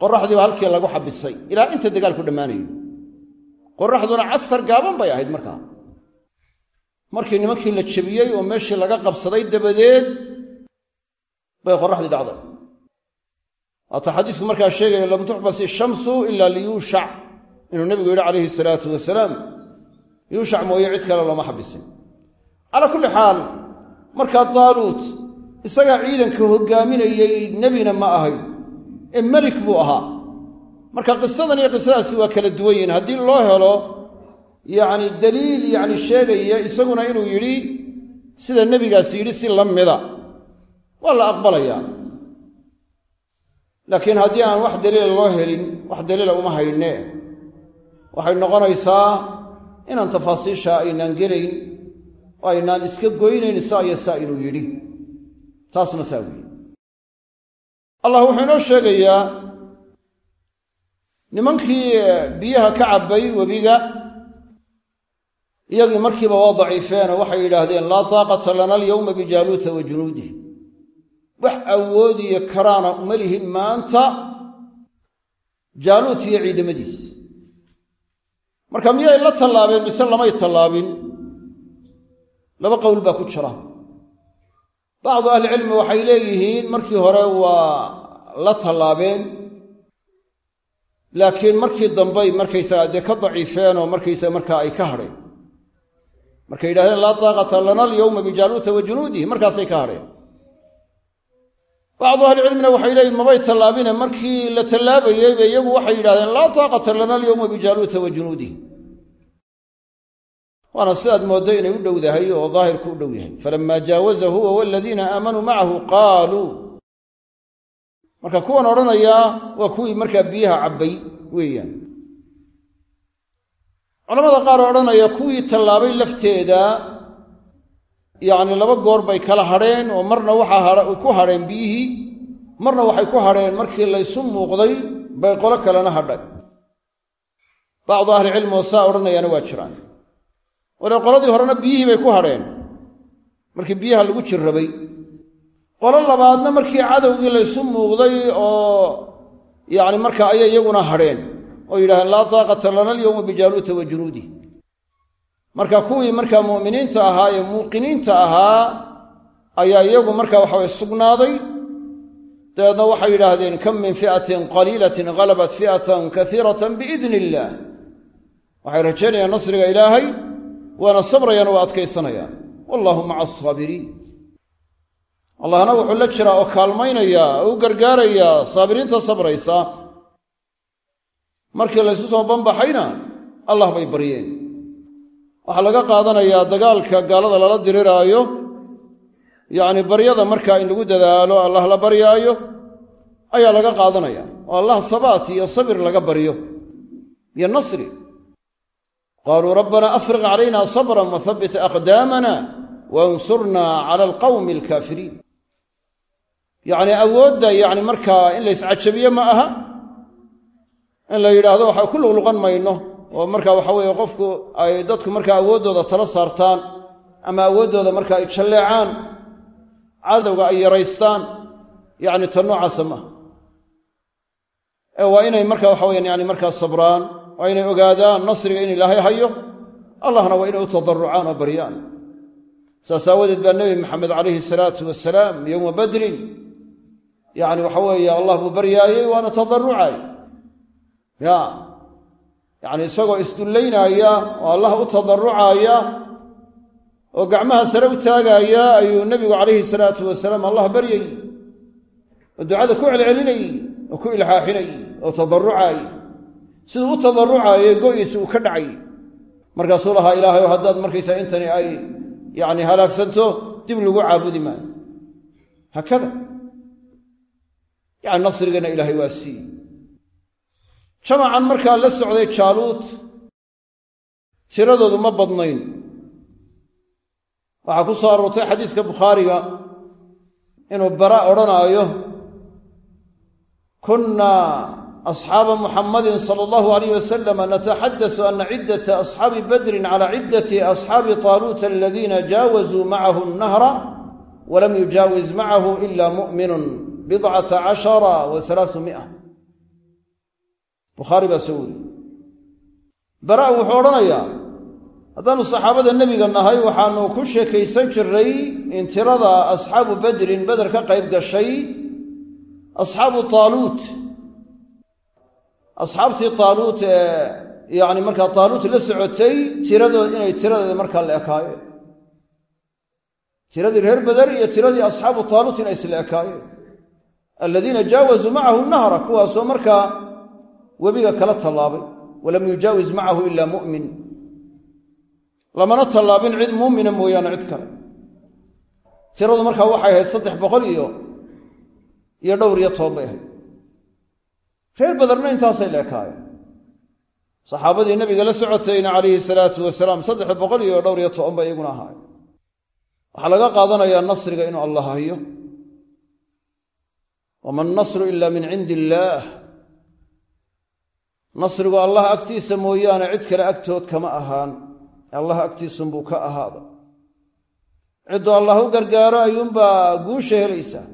[SPEAKER 1] qoraxdii baa halkii lagu xabisay. Ilaa inta dagaalku dhammaanayo qoraxduna casar gaaban bay ahayd markaa. Markii nimankii la jebiyey oo meeshii laga qabsaday dabadeed bay qoraxdii dhacday. Waata xadiisku markaa sheegaya lam tuxbas ishamsu ila liyuushac inuu nebigu yidhi calayhi salaatu wasalaam yuushac mooye cid kale looma xabisin. Calaa kulli xaal markaa taaluut isagaa ciidanka hoggaaminayey nebina ma ahayn ee melik buu ahaa marka qisadan iyo qisadaasi waa kala duwan yihiin haddii loo helo yacni daliil yacni sheegaya isaguna inuu yidhi sida nebigaasi yidhi si la mida. Waa la aqbalayaa. Laakiin haddii aan wax daliila loo helin wax daliila uma hayne. Waxay noqonaysaa inaan tafaasiisha aynaan gelayn oo aynaan iska goynayn saa iyo saa inuu yidhi. Taasna saa weeye. Allah wuxuu inoo sheegayaa nimankii biyaha ka cabbay webiga iyagii markiiba waa daciifeenoo waxay yidhaahdeen laa taaqata lana alyowma bijaaluuta wa junuudih wax awoodiyo karaana uma lihin maanta jaaluut iyo ciidamadiis. Marka miyay la tallaabeen mise lamay tallaabin? Laba qowl baa ku jira. Bacdu ahlicilmi waxay leeyihiin markii hore waa la tallaabeen laakiin markii dambey markaysaga dee ka daciifeen oo markaysaga markaa ay ka hadheen. Markay yidhahdeen laa taaqata lana alyowma bijaaluuta wa junuudihi. Markaasay ka hadheen. Bacdu ahlicilmina waxay leeyihiin mabay tallaabine markii la tallaabayeyba iyagu waxay yidhahdeen laa taaqata lana alyowma bijaaluuta wa junuudihi. Waana sidaad mooddo inay u dhowdahay oo daahirku u dhow yahay. Falammaa jaawaza huwa waladiina aamanuu macahu qaaluu marka kuwan odhanayaa waa kuwii markaa biyaha cabbay weeyaan. Culamada qaar odhanaya kuwii tallaabay lafteeda yacni laba goor bay kala hadheen oo marna waxaa ku hadheen biyihii marna waxay ku hadheen markii laysu muuqday bay qolo kalena hadhay. Bacdu ahlicilmi oo saa odhanayaana waa jiraan. Wale qoladii horena biyihii bay ku hadheen. Markii biyaha lagu jirrabay qolo labaadna markii cadowgii laysu muuqday oo yacni marka ayay iyaguna hadheen oo yidhahdeen laa taaqata lana alyowma bijaaluuta wa junuudih marka kuwii markaa mu'miniinta ahaa ee muuqiniinta ahaa ayaa iyagu marka waxaway sugnaaday. Dabeedna waxay yidhaahdeen kam min fi'atin qaliilatin halabat fi'atan kaiiratan biidni illaah waxay rajaynayaan nasriga ilaahay waana sabrayaan waa adkaysanayaan. Wallaahu maca asaabiriin allahna wuxuu la jiraa oo kaalmaynayaa oo u gargaarayaa saabiriinta sabraysa. Markii laysu soo banbaxayna allah bay baryeen. Waxaa laga qaadanayaa dagaalka gaalada lala diriraayo. Yacni baryada markaa in lagu dadaalo allah la baryaayo ayaa laga qaadanaya. Oo allah sabaat iyo sabir laga baryo. Iyo nasri. Qaaluu rabbana afriq calayna sabran wahabbit aqdaamana wansurnaa cala alqawmi alkaafiriin yacni awoodda yacni markaa in la yscajabiye ma aha in la yidhaahdo waxa ku luqluqan mayno oo marka waxa weeye qofku ay dadku markaa awooddooda tala saartaan ama awooddooda marka ay jalleecaan cadowga ay yaraystaan yacni ta noocaasa maaha ee waa inay marka waxa weyaan yani markaa sabraan waa inay ogaadaan nasriga in ilaahay hayo allahna waa inay u tadarrucaan oo baryaan saas aawadeed baa nebi maxamed calayhi salaatu wasalaam yowma badrin yacni waxa weeye allah buu baryaayey waana tadarrucay. Ya yacni isagoo isdullaynaaya oo allah u tadarrucaaya oo gacmaha sare u taagaaya ayuu nebigu calayhi salaatu wasalaam allah baryay oo ducada ku celcelinayey oo ku ilxaaxinayey oo tadarrucaayey siduu u tadarrucaayey go'iisi uu ka dhacay. Markaasuu lahaa ilaahay haddaad markaysaa intani ay yacni halaagsanto dib lagu caabudi maayo. Haakada yacni nasrigana ilaahay waa siiyey jamacan markaa la socday jaaluut tiradoodu ma badnayn. Waxaa ku soo aroortay xadiiska bukhaariga inuu bara odhanaayo kunna asxaaba muxamadin sala allahu alayh wasalam nataxadasu ana ciddata asxaabi badrin cala ciddati asxaabi taaluuta aladiina jaawazuu macahu nahra walam yujaawiz macahu ila mu'minun bidcata cashara wa halaasu mia bukhaari baa soo weriye bara wuxuu odhanayaa haddaannu saxaabada nebiga nahay waxaannu ku sheekaysan jiray in tirada asxaabu badrin beder ka qayb gashay asxaabu asxaabtii taaluut ee yacni markaa taaluut la socotay tiradooda inay tiradeeda markaa la ekaayeen. Tiradii reer beder iyo tiradii asxaabu taaluut inay isla ekaayeen. Aladiina jaawazuu macahu nahra kuwaasoo markaa webiga kala tallaabay. Walam yujaawiz macahu ila mu'min. Lamana tallaabin cid muumina mooyaane cid kale. Tiradu markaa waxay ahayd saddex boqol iyo iyo dhowr iyo toban ahayd reer badarna intaasay la ekaayeen saxaabadii nabiga la socotayna calayhi salaatu wasalaam saddex boqol iyo dhowr iyo toban bay iyaguna ahaayeen. Waxaa laga qaadanayaa nasriga inuu allah hayo. Wama annasru ila min cindi illaah nasrigu allah agtiisa mooyaane cid kale agtood kama ahaan. Allah agtiisunbuu ka ahaada. Cidduu allah u gargaaro ayuunbaa guusha helaysaa.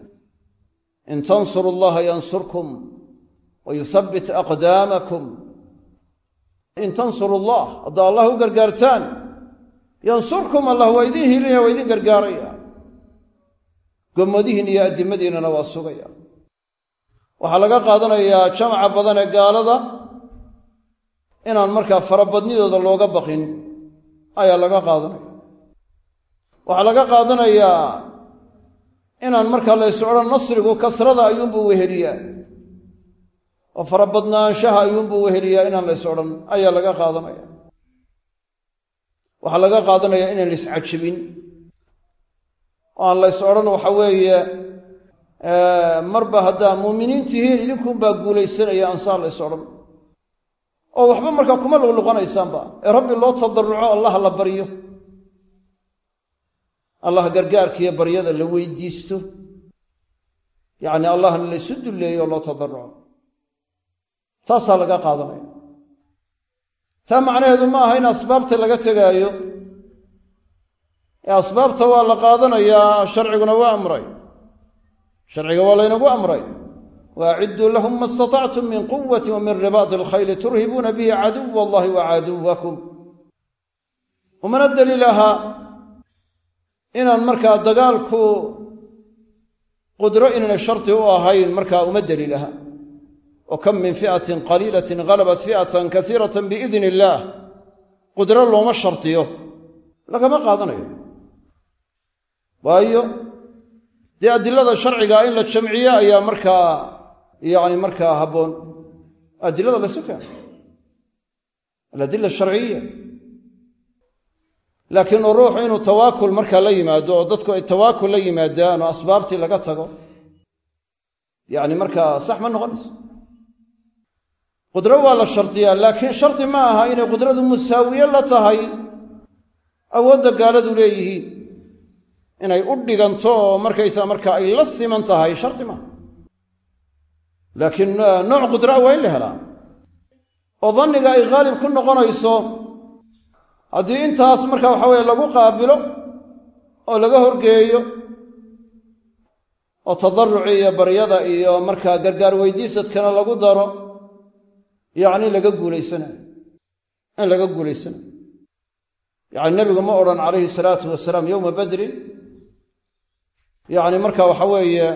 [SPEAKER 1] In tansuru allaha yansurkum wa yuthabbit aqdaamakum in tansuru allah haddaa allah u gargaartaan yansurkum allah waa idiin hilinaya waa idiin gargaaraya gommadihiin iyo addimadiinnana waa sugaya waxaa laga qaadanayaa jamaca badan ee gaalada inaan markaa farabadnidooda looga baqin ayaa laga qaadanaya waxaa laga qaadanayaa inaan markaa laysu odhan nasrigu kasrada ayuunbuu weheliyaa oo farabadnaanshaha ayuunbuu weheliyaa inaan lays odhan ayaa laga qaadanaya. Waxaa laga qaadanayaa inaan laiscajabin oo aan lays odhan waxa weeye marba haddaa muuminiin tihiin idinkuunbaa guulaysanaya ansaar lays odhan. Oo waxba markaa kuma luqluqanaysaanba ee rabbi loo tadarruco allah la baryo allah gargaarkiiyo baryada la weydiisto. Yacni allahna laysu dulleeyo oo loo tadarruco taasaa laga qaadanaya. Taa macnaheedu ma aha in asbaabta laga tegaayo. Ee asbaabta waa la qaadanayaa sharciguna waa amray. Sharciga waa laynagu amray. Waacidduu lahum ma istatactum min quwati wa min ribaadi alkhayli turhibuuna bihi caduwa allahi wa caduwakum umana daliil ahaa inaan markaa dagaalku qudro inayna sharti u ahayn markaa uma daliil aha wa kam min fi'atin qaliilatin halabat fi'atan kasiiratan biidni illaah qudro looma shardiyo lagama qaadanayo. Waayo dee adilada sharciga in la jamciyo ayaa markaa yacni markaa habboon. Adilada laysu keeno aladila asharciya laakiin ruuxu inuu tawaakul markaa la yimaado oo dadku ay tawaakul la yimaadaan oo asbaabtii laga tago yacni markaa sax ma noqonayso qudro waa la shardiyaa laakiin shardi ma aha inay qudradu musaawiye la tahay. Awoodda gaaladu leeyihiin inay u dhiganto oo markaysaa markaa ay la siman tahay shardi maaha laakiin nooc qudraa waa in la helaa. Oo danniga ay khaalib ku noqonayso haddii intaas marka waxa weye lagu qaabilo oo laga horgeeyo oo tadaruci iyo baryada iyo markaa gargaar weydiisadkana lagu daro yacni laga guulaysanayo in laga guulaysanayo yacni nebigu ma odhan calayhi salaatu wasalaam yowma badrin. Yacni marka waxa weeye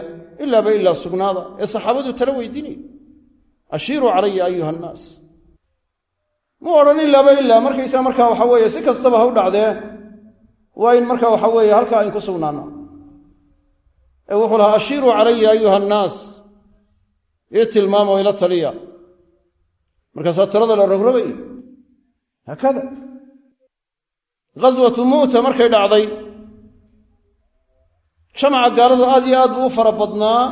[SPEAKER 1] ilaaba ilaa sugnaada. Ee saxaabadu tala weydiinaya ashiiruu calaya ayuha annaas mu odhan ilaaba ilaa markaysaa markaa waxa weeye si kastaba ha u dhacdee waa in marka waxa weeye halkaa ayn ku sugnaano. Ee wuxuu lahaa ashiiruu calaya ayuha annaas ii tilmaamo ila taliya markaasaa talada la rogrogay. Haakada. Ghaswatu mu'ta markay dhacday jamaca gaaladu aad iyo aad buu u fara badnaa.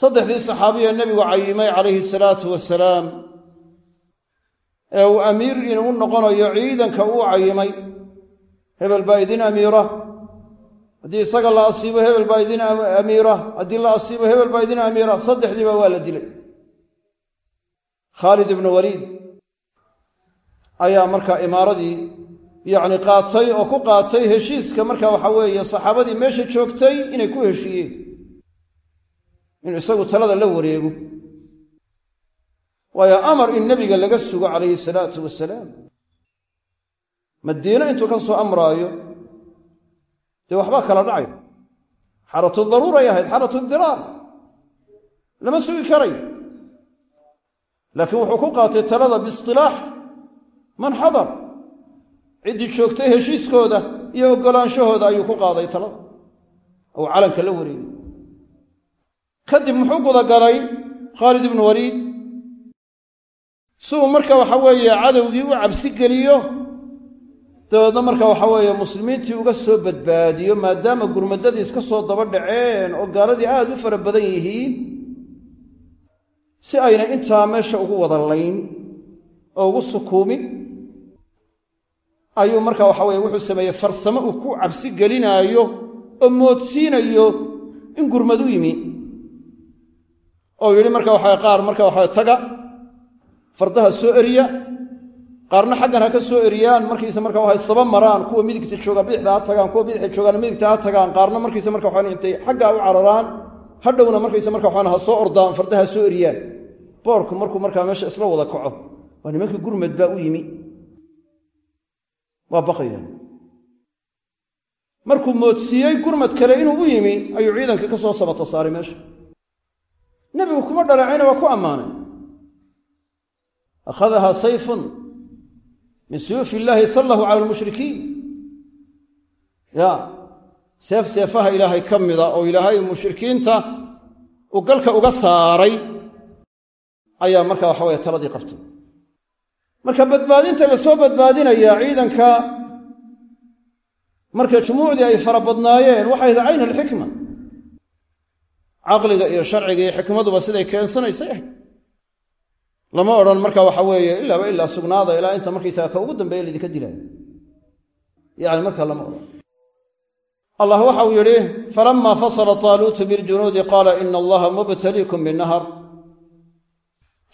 [SPEAKER 1] Saddexdii saxaabiya nebigu cayimay calayhi salaatu wasalaam ee uu amiir inuu noqonayo ciidanka uu cayimay. Hebel baa idin amiira. Haddii isaga la asiibo hebel baa idin amiira. Haddii la asiibo hebel baa idin amiira. Saddexdiiba waa la dilay khaalid ibnu waliid ayaa markaa imaaradii yacni qaatay oo ku qaatay heshiiska marka waxa weeye saxaabadii meesha joogtay inay ku heshiiyeen. Inuu isagu talada la wareego. Waayo amar in nebiga laga sugo calayhi salaatu wasalaam madiino intuu ka soo amraayo dee waxbaa kala dhacay. Xaalatu daruuray ahayd xaalatu diraar. Lama sugi karayo laakiin wuxuu ku qaatay talada biistilaax man xadar ciddii joogtay heshiiskooda iyo oggolaanshahooda ayuu ku qaaday talada. Ou calanka la wareegay. Kadib muxuu gudagalay khaalid ibnu waliid. Si uu marka waxa weeye cadowgii u cabsi geliyo dabeedna marka waxa weeye muslimiintii uga soo badbaadiyo maadaama gurmadadii iska soo daba dhaceen oo gaaladii aad u fara badan yihiin si ayna intaa meesha ugu wada layn oo ugu sukuumin ayuu marka waxa weye wuxuu sameeyey farsamo uu ku cabsi gelinaayo oo moodsiinayo in gurmad u yimi. Oo yidhi marka waxa qaar marka waxa taga fardaha soo eriya qaarna xaggan ha ka soo eriyaan markiisa marka waa istaba maraan kuwa midigta jooga bidixda ha tagaan kuwa bidixda joogaan midigta ha tagaan qaarna markiisa marka waxaan intay xaggaa u cararaan hadhowna markaysa marka waxaan ha soo ordaan fardaha ha soo eriyaan boorku markuu markaa meesha isla wada kaco waa nimankii gurmad baa u yimi. Waa baqayaan. Markuu moodsiiyey gurmad kale inuu u yimi ayuu ciidanka ka soo sabata saaray meesha. Nebigu kuma dhaleecayna waa ku ammaanay. Akhadahaa sayfun min suyuufi illaahi sallahu cala almushrikiin. Ya seef seefaha ilaahay ka mida oo ilaahay mushrikiinta uu galka uga saaray ayaa marka waxa weye taladii qabtay. Marka badbaadinta la soo badbaadinayaa ciidanka marka jumuucdii ay fara badnaayeen waxay ahayd cayn alxikma caqliga iyo sharciga iyo xikmaduba siday keensanaysay ahayd lama odhan marka waxa weeye ilaaba ilaa sugnaada ilaa inta markaysaga ka ugu dambeeya laydinka dilaayo. Yani markaa lama odhan. Allah waxau yidhi falama fasala taaluutu biljunuudi qaala ina allaha mubtaliikum binahar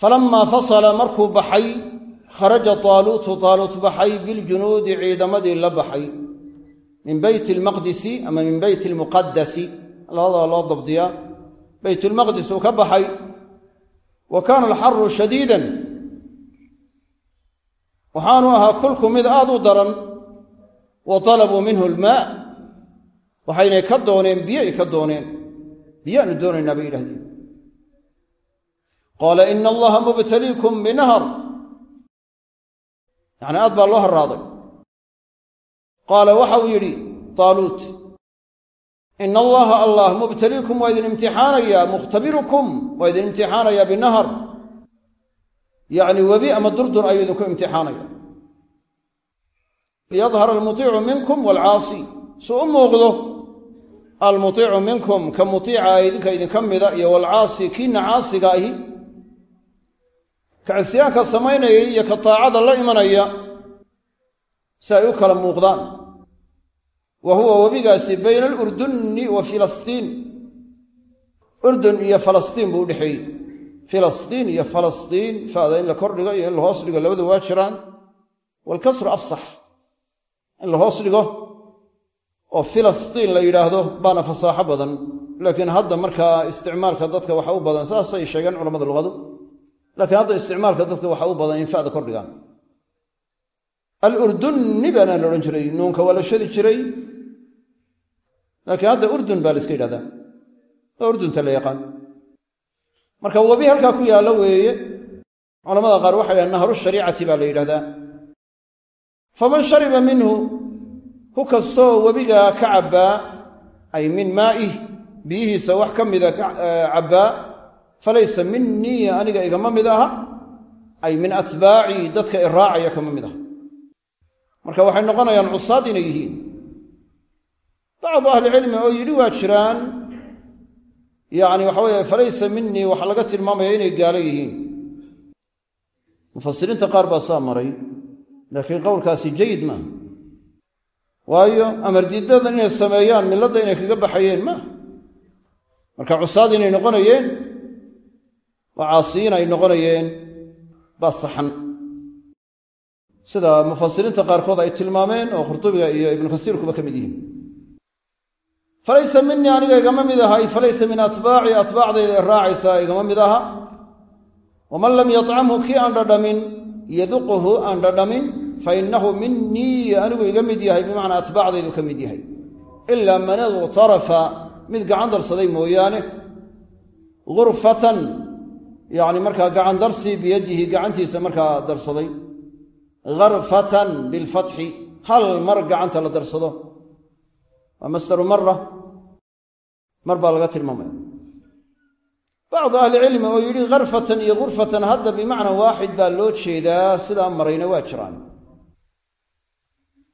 [SPEAKER 1] falamaa fasala markuu baxay kharaja taaluutu taaluut baxay biljunuudi ciidamadii la baxay min beyt almaqdisi ama min beyt almuqadasi labadaba loo dabdiyaa beyt lmaqdis uu ka baxay wa kaana alxaru shadiidan waxaanu ahaa kulku mid aad u daran wa talabuu minhu almaa waxaynay ka dooneen biyoay ka dooneen biyaanu doonaynaa bay yidhahdeen qaala ina allaha mubtaliikum binahar. Yacni aad baa loo harraaday. Qaala waxau yidhi taaluut ina allaha allah mubtaliikum waa idin imtixaanayaa mukhtabirukum waa idin imtixaanayaa binahar. Yacni webi ama durdur ayuu idinku imtixaanaya liyadhar almutiicu minkum waalcaasi su u muuqdo almutiicu minkum ka mutiica idinka idinka mida iyo waalcaasi kiina ahi ka cisyaanka samaynaya iyo ka taacada la imanaya si ay u kala muuqdaan. Wa huwa webigaasi bayna alurdunni wa filastiin. Urdun iyo falastiin buu udhexeeyey filastiin iyo falastiin faada in la kordhigo iyo in la hoos dhigo labadu waa jiraan. Waalkasru afsax. In la hoos dhigo oo filastiin la yidhaahdo baana fasaaxo badan. Laakiin hadda markaa isticmaalka dadka waxa u badan saasay sheegeen culamada luqadu laakiin hadda isticmaalka dadka waxa u badan in fada kordhigaan alurdunni baana la odhan jiray nuunka waa la shadi jiray. Laakiin hadda urdun baa la iska yidhahdaa. Oo urdunta la yaqaan. Marka webi halkaa ku yaallo weeye culamada qaar waxay dhahan nahru shariicati baa la yidhahdaa. Faman shariba minhu ku kastoo webigaa ka cabbaa ay min maa'ih biyihiisa wax ka mida cabbaa falaysa minii aniga igama mid aha ay min atbaacii dadka i raacaya kama mid aha. Marka waxay noqonayaan cusaad inay yihiin. Bacdu ahlicilmi oo yidhi waa jiraan yacni waxa weeye falaysa minii waxaa laga tilmaamaya inay gaalo yihiin. Mufasiriinta qaar baa saa maray laakiin qowlkaasi jayid maaha. Waayo amar diiddadan inay sameeyaan milladda inay kaga baxayeen maaha. Marka cusaad inay noqonayeen oo caasiyiin ay noqonayeen baa saxan. Sida mufasiriinta qaarkood ay tilmaameen oo qurtubiga iyo ibnu kasiirkuba ka mid yihiin. Falaysa minii aniga igama mid aha ay falaysa min atbaaci atbaacdayda ee raacaysaa igama mid aha. Waman lam yatcamhu kii aan dhadhamin yaduqhu aan dhadhamin fa innahu minii anigu iga mid yahay bimacnaa atbaacdaydu ka mid yahay. Ilaa man mid gacan darsaday mooyaane. Gurfatan yacni markaa gacan darsi biyadihi gacantiisa markaa darsaday. Gharfatan bilfatxi hal mar gacanta la darsado? Waa masdaru mara mar baa laga tilmaamaya bacdu ahlicilmi oo yidhi kharfatan iyo gurfatan hadda bimacnaa waaxid baa loo jeedaa sidaa marayna waa jiraan.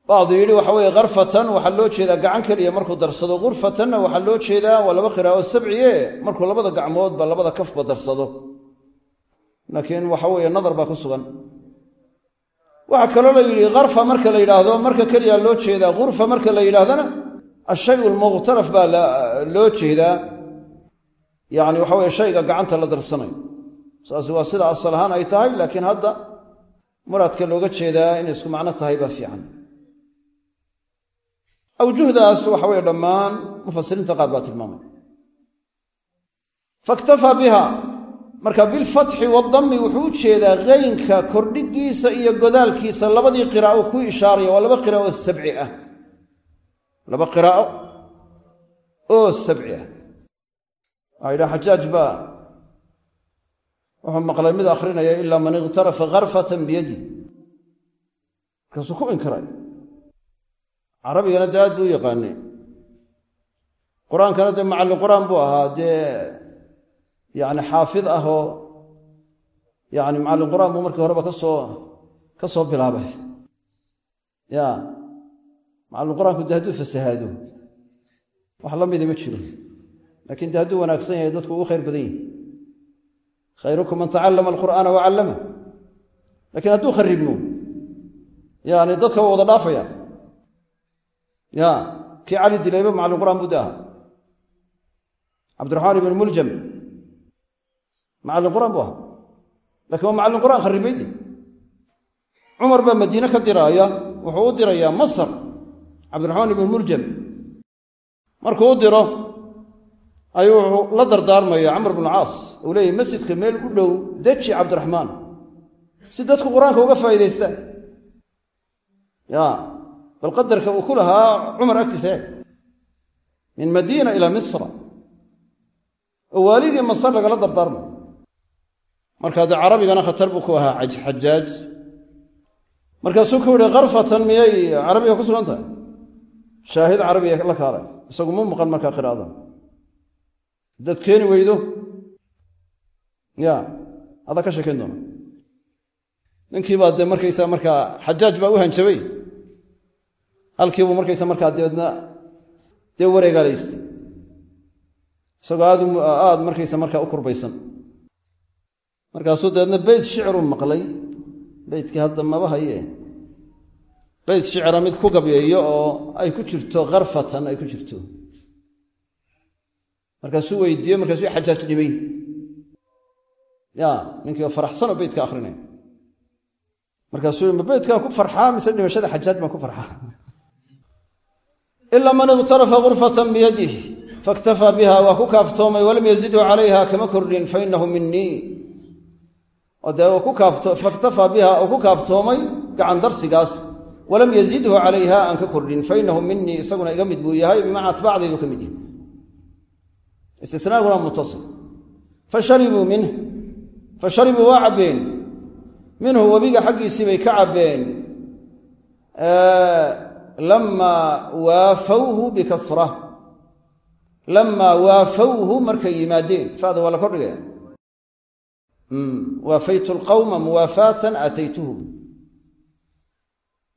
[SPEAKER 1] Bacdu yidhi waxa weye kharfatan waxaa loo jeedaa gacan keliya markuu darsado gurfatanna waxaa loo jeedaa waa laba qiraa'o sabciye markuu labada gacmoodba labada kafba darsado laakiin waxa weeye nadar baa ku sugan. Waxaa kaloo la yidhi kharfa marka la yidhaahdo marka keliya loo jeedaa gurfa marka la yidhahdana ashay lmukhtaraf baa loo jeedaa. Yacni waxa weye shayga gacanta la darsanayo. Saas waa sida asal ahaan ay tahay laakiin hadda muraadka looga jeedaa inay isku macno tahay baa fiican. Awjuhdaas waxa weye dhammaan mufasiriinta qaar baa tilmaamay. Faktafaa biha marka bilfatxi wadammi wuxuu u jeedaa keynka kordhigiisa iyo godaalkiisa labadii qiraa'o ku ishaaraya waa laba qiraa'o sabci ah. Laba qiraa'o oo sabci ah. Waxaa yidhaha xajaaj baa wuxuu maqlay mid akhrinaya ilaa man ikhtarafa kharfatan biyadi. Markaasuu ku inkiray carabigana dee aad buu u yaqaanay. Qur'aankana dee macallin qur'aan buu ahaa dee yacni xaafid ah oo yacni macallin qur'aan buu markii horeba ka soo ka soo bilaabay. Ya macallin qur'aanku dee hadduu fasahaado. Wax la mida ma jiro. Lakiin dee hadduu wanaagsan yahay dadku ugu khayr badan yihi khayrukum man tacallama alqur'aana wa callama. Lakiin hadduu kharibmo yani dadka wada dhaafaya. Ya kii cali dilayba macallin qur'aan buu de ahaa cabdiraxmaan ibn muljam macallin qur'aan buu ahaa. Lakin waa macallin qur'aan kharibayde cumar baa madiine ka diraaya wuxuu u dirayaa masar. Cabdiraxmaan ibn muljam. Markuu u diro ayuu wuxuu la dardaarmaya camr bnu caas. Uu leeyahy masjidka meel u dhow deji cabdiraxmaan. Si dadku qur'aanka uga faa'iidaystaan ya bal qadarka uu ku lahaa cumar agtiisa eeg min madiina ilaa misra. Oo waaligii masar lagala dardaarmayo markaa dee carabigana khatar buu ku ahaa xajaaj markaasuu ku yihi karfatan miyay carabiga ku sugan tahay? Shaahid carabiya la kaalay. Isagu ma maqan markaa qiraa'ada haddaad keeni weydo. Ya adaa ka sheekayn doona. Ninkiibaa dee markaysa markaa xajaaj baa u hanjabay. Halkiibuu markaysa markaa dabeedna dee wareegaalaysta isagoo aad aada markaysa markaa u kurbaysan markaasuu dabeedna beyt shicru maqlay. Beytkii hadda maba haye beyt shicra mid ku gabyeeyo oo ay ku jirto kharfatan ay ku jirto. Markaasuu weydiiye markaasuu xajaaj dhibay. Ya ninkiioo faraxsanoo beytka akhrinaya markaasuu ma beytkaa ku farxaa? Mise dhimashada xajaaj baan ku farxaa? Ila man iqtarafa gurfatan biyadih faktafaa biha waa ku kaaftoomay walam yazidhu calayha kama kordhin fainahu minii oo dee faktafaa biha uu ku kaaftoomay gacan darsigaas walam yazidhu calayha aan ka kordhin. Fainahu minii isaguna iga mid buu yahay bimacnaa atbaacdaydu ka mid yahay. Istinaaguna mutasil fasharibuu minh fasharibuu waa cabbeen. Minhu webiga xaggiisii bay ka cabbeen. Lamaa waafawhu bikasra lamaa waafawhu markay yimaadeen. Fada waa la kordhigaya waafaytu lqawma muwaafaatan aataytuhum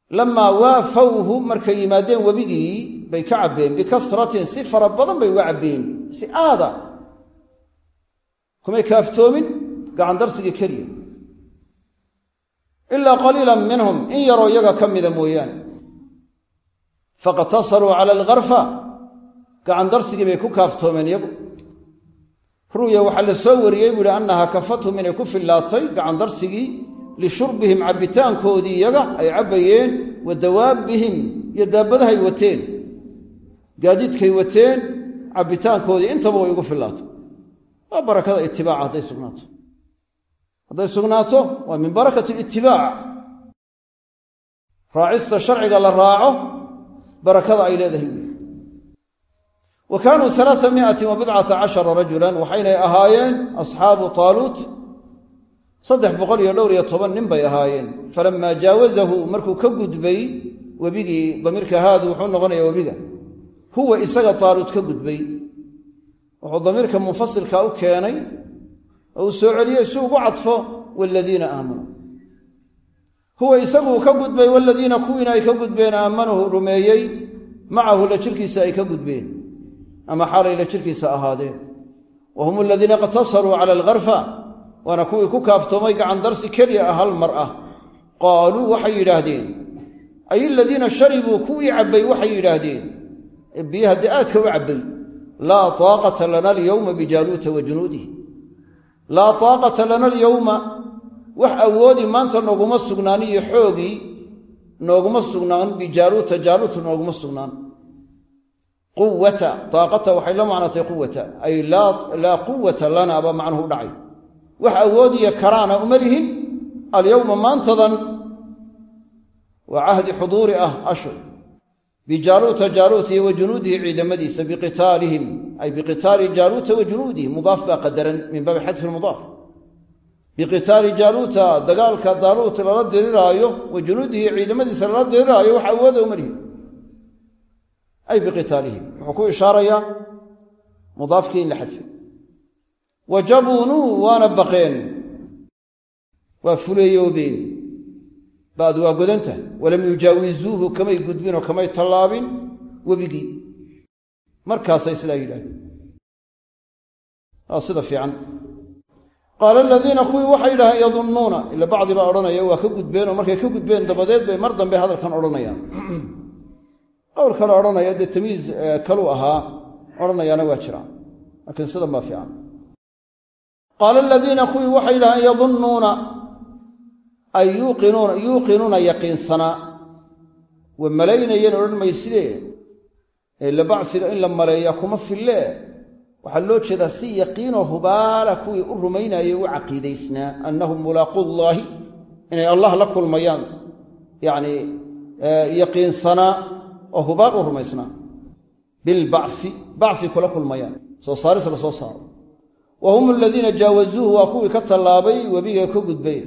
[SPEAKER 1] lamaa waafawhu markay yimaadeen webigii bay ka cabbeen bikasratin si fara badan bay uga cabbeen si aada kumay kaaftoomin gacan darsigii keliya ilaa qaliilan minhum in yaroo iyaga ka mida mooyaane faqtasaruu cala algarfa gacan darsigii bay ku kaaftoomeen iyagu ru'ya waxaa la soo wariyey buu ihi annahaa kafathum inay ku fillaatay gacan darsigii lishurbihim cabbitaankoodii iyaga ay cabbayeen wa dawaabbihim iyo daabadahay wateen. Gaadiidkay wateen cabbitaankoodii intaba way ugu fillaatay. Waa barakada itibaaca hadday sugnaato. Hadday sugnaato waa min barakati litibaac raacista sharciga la raaco barakada ay leedahay wa kaanuu alaaa miatin wa bidcata cashara rajulan waxaynay ahaayeen asxaabu taaluut. Saddex boqol iyo dhowr iyo toban nin bay ahaayeen. Falamaa jaawazahu markuu ka gudbay webigii damiirka haadu wuxuu noqonaya webiga. Huwa isaga taaluut ka gudbay. Wuxuu damiirka munfasilka u keenay oo uu soo celiyey si ugu cadfo waaladiina aamanuu huwa isaguu ka gudbay waladiina kuwiina ay ka gudbeen aamanuu rumeeyey macahu la jirkiisa ay ka gudbeen ama xaalay la jirkiisa ahaadeen. Wa hum aladiina iqtasaruu cala algarfa waana kuwii ku kaaftoomay gacan darsi keliya ah hal mar ah. Qaaluu waxay yidhaahdeen ay aladiina sharibuu kuwii cabbay waxay yidhaahdeen ee biyaha dee aadka u cabbay laa taaqata lana alyowma bijaaluuta wa junuudihi. Laa taaqata lana alyowma wax awoodi maanta nooguma sugnaan iyo xoogii nooguma sugnaan bijaaluuta jaaluuta nooguma sugnaan quwata taaqata waxay la macnatay quwata ay laa quwata lana baa macnuhu dhacay. Wax awoodiya karaana uma lihin. Alyowma maantadan waa cahdi xuduuri ah ashur bijaaluuta jaaluut iyo wa junuudihi ciidamadiisa biqitaalihim ay biqitaali jaaluuta wa junuudihi. Mudaaf baa qadaran min baabi xadfi lmudaaf biqitaali jaaluuta dagaalka daaluut lala diriraayo wa junuudihi ciidamadiisa lala diriraayo wax awooda uma lihin ay biqitaalihim wuxuu ku ishaarayaa mudaafkii in la xadfay wa jabunuu waana baqeen waa fuleeyoobeen baad waa godanta walam yujaawizuuhu kamay gudbinoo kamay tallaabin webigii markaasay sidaa yidhahdeen waa sida fiican qaala aladiina kuwii waxay yidhahdeen yadunnuuna ila bacdi baa odhanaya waa ka gudbeenoo markay ka gudbeen dabadeed bay mar dambe hadalkan odhanayaan qowl kale odhanaya dee tamiis kaluu ahaa odhanayaana waa jiraan. Laakiin sidan baa fiican. Qaala aladiina kuwii waxay yidhahdeen yadunnuuna ay yuuqinuuna yaqiinsanaa wa malaynayeen odhan maysidee? Ee labacsiga in la maleeya kuma fillee waxaa loo jeedaa si yaqiinoo hubaala kuwii u rumaynayay u caqiidaysnaa annahum mulaaqullaahi inay allah la kulmayaan. Yacnii yaqiinsanaa oo hubaal u rumaysnaa. Bilbacsi bacsi kula kulmayaan soo saaris la soo saaro. Wa hum aladiina jaawazuuhu waa kuwii ka tallaabay webiga ka gudbay.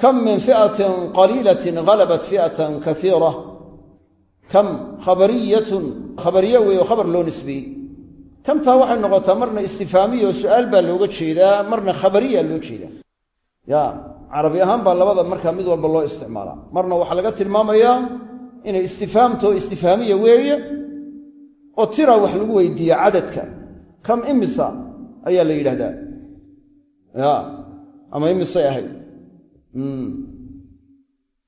[SPEAKER 1] Kam min fi'atin qaliilatin halabat fi'atan kaiira kam khabariyatun khabariya weeye khabar loo nisbeeyey kamtaa waxay noqotaa marna istifaamiya oo su'aal baa looga jeedaa marna khabariya loo jeedaa. Ya carabi ahaan baa labada markaa mid walba loo isticmaalaa. Marna waxaa laga tilmaamayaa inay istifaamto istifhaamiya weeye oo tira wax lagu weydiiya cadadka. Kam imisa ayaa la yidhahdaa. Ama imisay ahayd.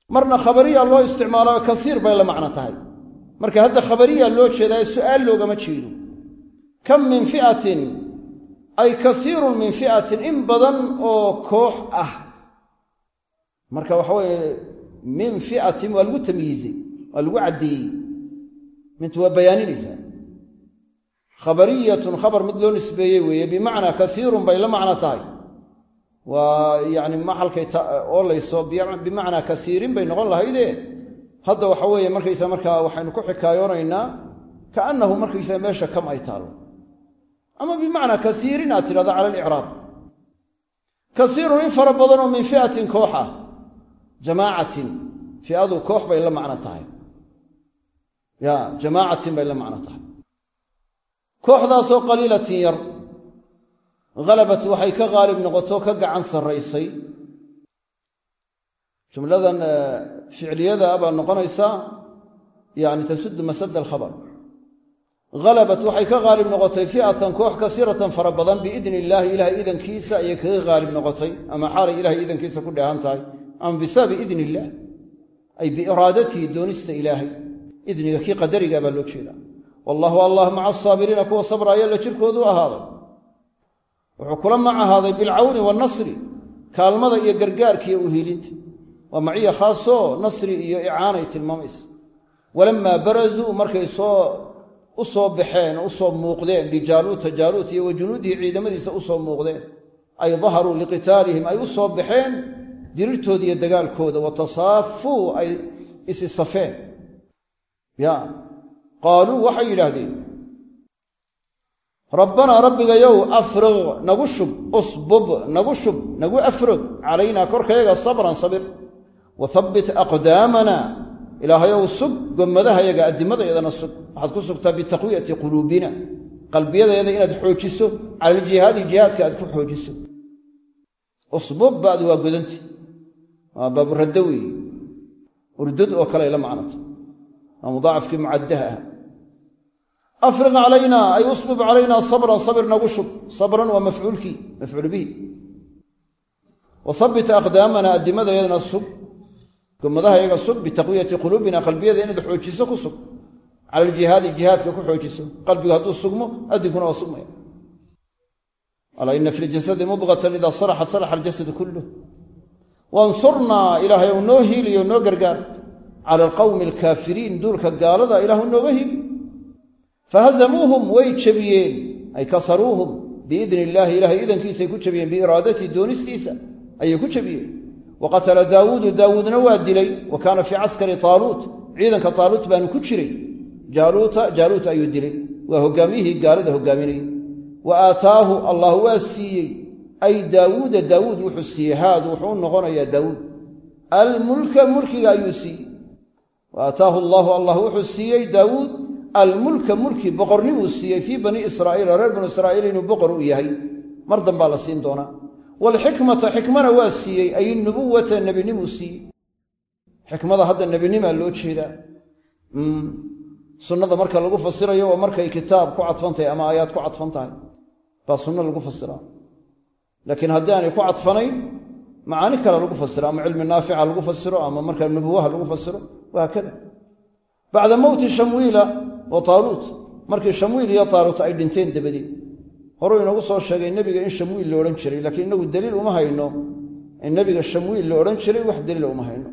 [SPEAKER 1] Marna khabariya loo isticmaalao kasiir bay la macno tahay. Marka hadda khabariya loo jeedaa su'aal loogama jeedo. Kam min fi'atin ay kasiirun min fi'atin in badan oo koox ah. Marka waxa weeye min fi'atin waa lagu tamyiizay waa lagu caddeeyey mintu waa bayaaninaysaa khabariyatun khabar mid loo nisbeeyey weeye bimacnaa kasiirun bay la macno tahay. Waa yacni maxalkay oolayso bimacnaa kasiirin bay noqon lahayde hadda waxa weeye markaysa markaa waxaynu ku xikaayoonaynaa kaannahu markaysaa meesha kam ay taalo. Ama bimacnaa kasiirin aad tidhahda cala alicraab kasiirun in fara badanoo min fi'atin koox ah jamaacatin fi'adu koox bay la macno tahay ya jamaacatin bay la macno tahay. Kooxdaasoo qaliilatin yar halabat waxay ka qaalib noqoto ka gacan sarraysay. Jumladan ficliyada baa noqonaysaa yani tasuddu masada alkhabar halabat waxay ka qaalib noqotay fi'atan koox kasiiratan fara badan biidni illaahi ilahay idankiisa ayay kaga qaalib noqotay. Ama xaalay ilahay idankiisa ku dheehan tahay ama bisababi idni illaah ay biiraadatihi doonista ilaahay idniga kii qadariga baa loo jeedaa. Wallahu allah maca asaabiriina kuwa sabraaya la jirkoodu ahaaday. Wuxuu kula mac ahaaday bilcawni waannasri kaalmada iyo gargaarkiiyo uhiilinta waa maciya khaasoo nasri iyo icaanay tilmaamaysa. Walammaa barazuu markay soo u soo baxeen u soo muuqdeen lijaaluuta jaaluut iyo wa junuudihi ciidamadiisa soo muuqdeen ay daharuu liqitaalihim ay u soo baxeen dirirtooda iyo dagaalkooda wa tasaafuu ay isi safeen ya. Qaaluu waxay yidhaahdeen rabbanaa rabbigayow afriq nagu shub usbub nagu shub nagu afrog calaynaa korkayaga sabran sabir. Wa habbit aqdaamana ilaahayow sug gommadahayaga addimadayadana sug. Waxaad ku sugtaa bitaqwiyati quluubina qalbiyadayada inaad xoojiso cala aljihaadi jihaadka aad ku xoojiso. Usbub ba'du waa godanti waa baaburaddo weeye urdud oo kale la macnata waa mudaacafkii mucaddaha ah. Afriq calaynaa ay usbub calaynaa sabran sabir nagu shub. Sabran waa mafcuulkii mafcuul bihi. Wa habbit aqdaamana addimadayadana sug gommadahayaga sug bitaqwiyati quluubina qalbiyada inaad xoojiso ku sug. Cala aljihaadi jihaadka ku xoojiso. Qalbigu hadduu sugmo addinkuna waa sugmaya alaa ina fi ljasadi mudqatan idaa salaxat salaxa aljasadu kulluh. Wansurnaa ilaahayow noo hiiliyo noo gargaar cala alqawmi alkaafiriin duulka gaalada ilaahu nooga hiili fahazamuuhum way jebiyeen. Ay kasaruuhum biidni illaahi ilahay idankiisay ku jebiyeen biiraadatii doonistiisa ayay ku jebiyeen. Wa qatala daawuudu daawuudna waa dilay. Wa kaana fii caskari taaluut ciidanka taaluut baanu ku jiray. Jaaluuta jaaluut ayuu dilay. Waa hoggaamiyihii gaalada hoggaaminayay. Wa aataahu allah waa siiyey. Ay daawuuda daawuud wuxuu siiyey haadu wuxuu u noqonayaa almulka mulkiga ayuu siiyey wa aataahu allaahu allah wuxuu siiyey daawuud almulka mulki boqornimuu siiyey fii bani israa'iil reer banu israa'iil inuu boqor u yahay mar dambaa la siin doonaa waalxikmata xikmana waa siiyey ay nubuwata nebinimuu siiyey xikmada hadda nebinimaa loo jeedaa sunnada marka lagu fasirayo waa markay kitaab ku cadfan tahay ama aayaad ku cadfan tahay baa sunno lagu fasiraa laakiin haddii aanay ku cadfanayn macaani kale lagu fasiro ama cilmi naafica lagu fasiro ama markaa nubuwaha lagu fasiro wahaakada bacda mowti shamwiila wa taaluut. Markii shamwiil iyo taaluut ay dhinteen dabadeed horuu inagu soo sheegay nebiga in shamwiil la odhan jiray laakiin inagu daliil uma hayno in nebiga shamwiil la odhan jiray wax daliila uma hayno.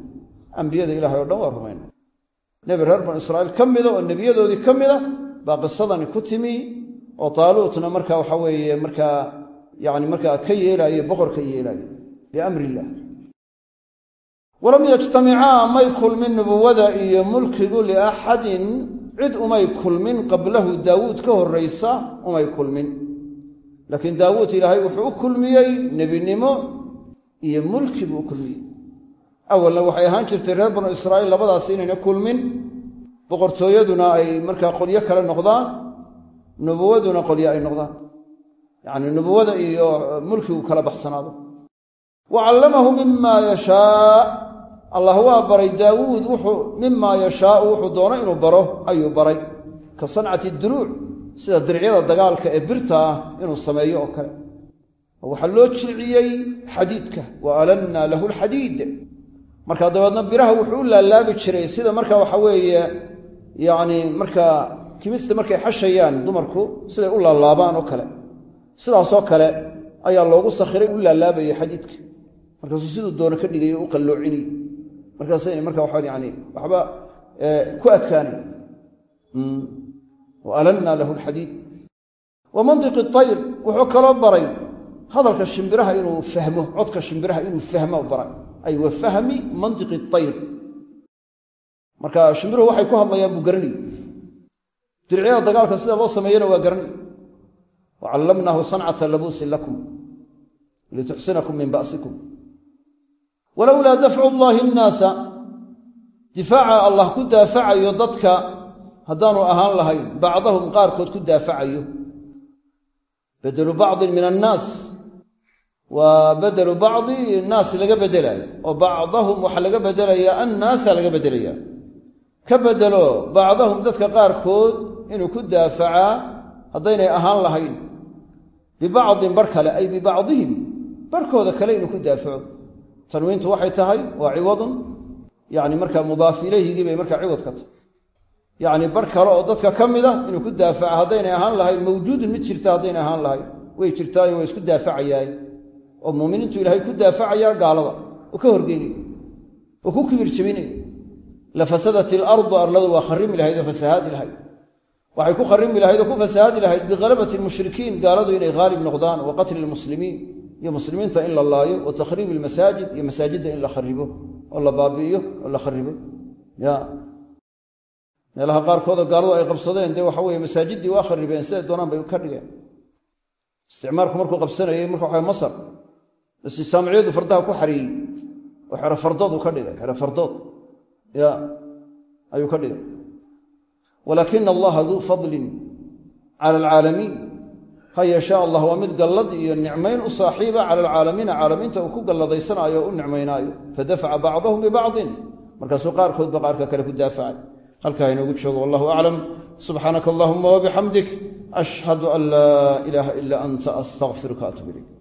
[SPEAKER 1] Ambiyada ilahay o dhan waa rumayna. Nebi reer banu israa'iil ka mida oo nebiyadoodii ka mida baa qisadani ku timi oo taaluutna marka waxa weeye markaa yani markaa ka yeelaayo boqor ka yeelaayo biamri illaah walam yajtamicaa may kulmin nubuwada iyo mulkigu liaxadin cid umay kulmin qablahu daawuud ka horraysa umay kulmin. Laakiin daawuud ilaahay wuxuu u kulmiyey nebinimo iyo mulki buu u kulmiyey. Awalna waxay ahaan jirtay reer banu israa'iil labadaas inayna kulmin. Boqortooyaduna ay markaa qolyo kale noqdaan nubuwaduna qolyo ay noqdaan. Yacni nubuwada iyo mulkigu kala baxsanaado wa callamahu mima yashaa allah waa baray daawuud wuxuu mimaa yashaau wuxuu doono inuu baro ayuu baray ka sancati duruuc sida dircyada dagaalka ee birta ah inuu sameeyo oo kale waxaa loo jilciyey xadiidka wa alannaa lahu lxadiid markaa dabeedna biraha wuxuu u laalaabi jiray sida marka waxa weeye yacni markaa kimista markay xashayaan dumarku siday u laalaabaan oo kale sidaasoo kale ayaa loogu sakhiray u laalaabayay xadiidka markaasuu siduu doono ka dhigay u qalloocinay markaasayna marka waxa yani waxba ku adkaanay wa alannaa lahu lxadiid wa mantiqi ayr wuxuu kaloo baray hadalka shimbiraha inuu fahmo codka shimbiraha inuu fahmo baray. Ay wa fahmi mantiqi ayr marka shimbiruhu waxay ku hadlayaan buu garanay dircyada dagaalka sida loo sameeyana waa garanay wa callamnaahu sancata labuusin lakum lituxsinakum min ba'sikum walowlaa dafcu llaahi nnaasa difaaca allah ku daafacayo dadka haddaanu ahaan lahayn bacdahum qaarkood ku daafacayo. Bedelu bacdin min annaas waa bedelu bacdi naas laga bedelaayo oo bacdahum waxaa laga bedelayaa annaasa laga bedelayaa. Ka bedelo bacdahum dadka qaarkood inuu ku daafacaa haddaynay ahaan lahayn bibacdin bar kale ay bibacdihim barhkooda kale inuu ku daafaco tanwiintu waxay tahay waa ciwadun yani markaa mudaaf ilayhigii bay markaa ciwad ka tahay. Yacni bar kale oo dadka ka mida inuu ku daafaco haddaynay ahaan lahayn mawjuudun mid jirta haddaynay ahaan lahayn way jirtaayo waa isku daafacayaay. Oo muuminiintu ilaahay ku daafacayaa gaalada oo ka horgeynaya oo ku kibir lafasadat ilardu arladu waa kharimi lahayd oo fasahaadi lahayd waxay ku kharimi lahayd oo ku fasahaadi lahayd bikhalabati lmushrikiin gaaladu inay haalib noqdaan wa qatli lmuslimiin iyo muslimiinta in la laayo wa takhriibi ilmasaajid iyo masaajidda in la kharibo oo la baabi'iyo oo la kharibo ya. Meelaha qaarkoodoo gaaladu ay qabsadeen dee waxa weye masaajiddii waa kharibeen siday doonaan bay ka dhigeen. Isticmaalku markuu qabsanayey marka waxa masar bas saamiciyadu fardaha ku xariiyey oo xero fardooduu ka dhigay xero fardood. Ya. Ayuu ka dhigay. Walaakina allaha duu fadlin cala alcaalamiin ha yeeshee allah waa mid gallad iyo nicmayn u saaxiiba cala alcaalamiina caalamiinta uu ku galladaysanaayo o u nicmaynaayo. Fadafaca bacdahum bibacdin. Markaasuu qaarkoodba qaarka kale ku daafacay. Halkaa inoogu joogo wallahu aclam. Subxaanaka allahuma wabixamdik ashhadu an laa ilaaha ila anta astaqfiruka atub ilayk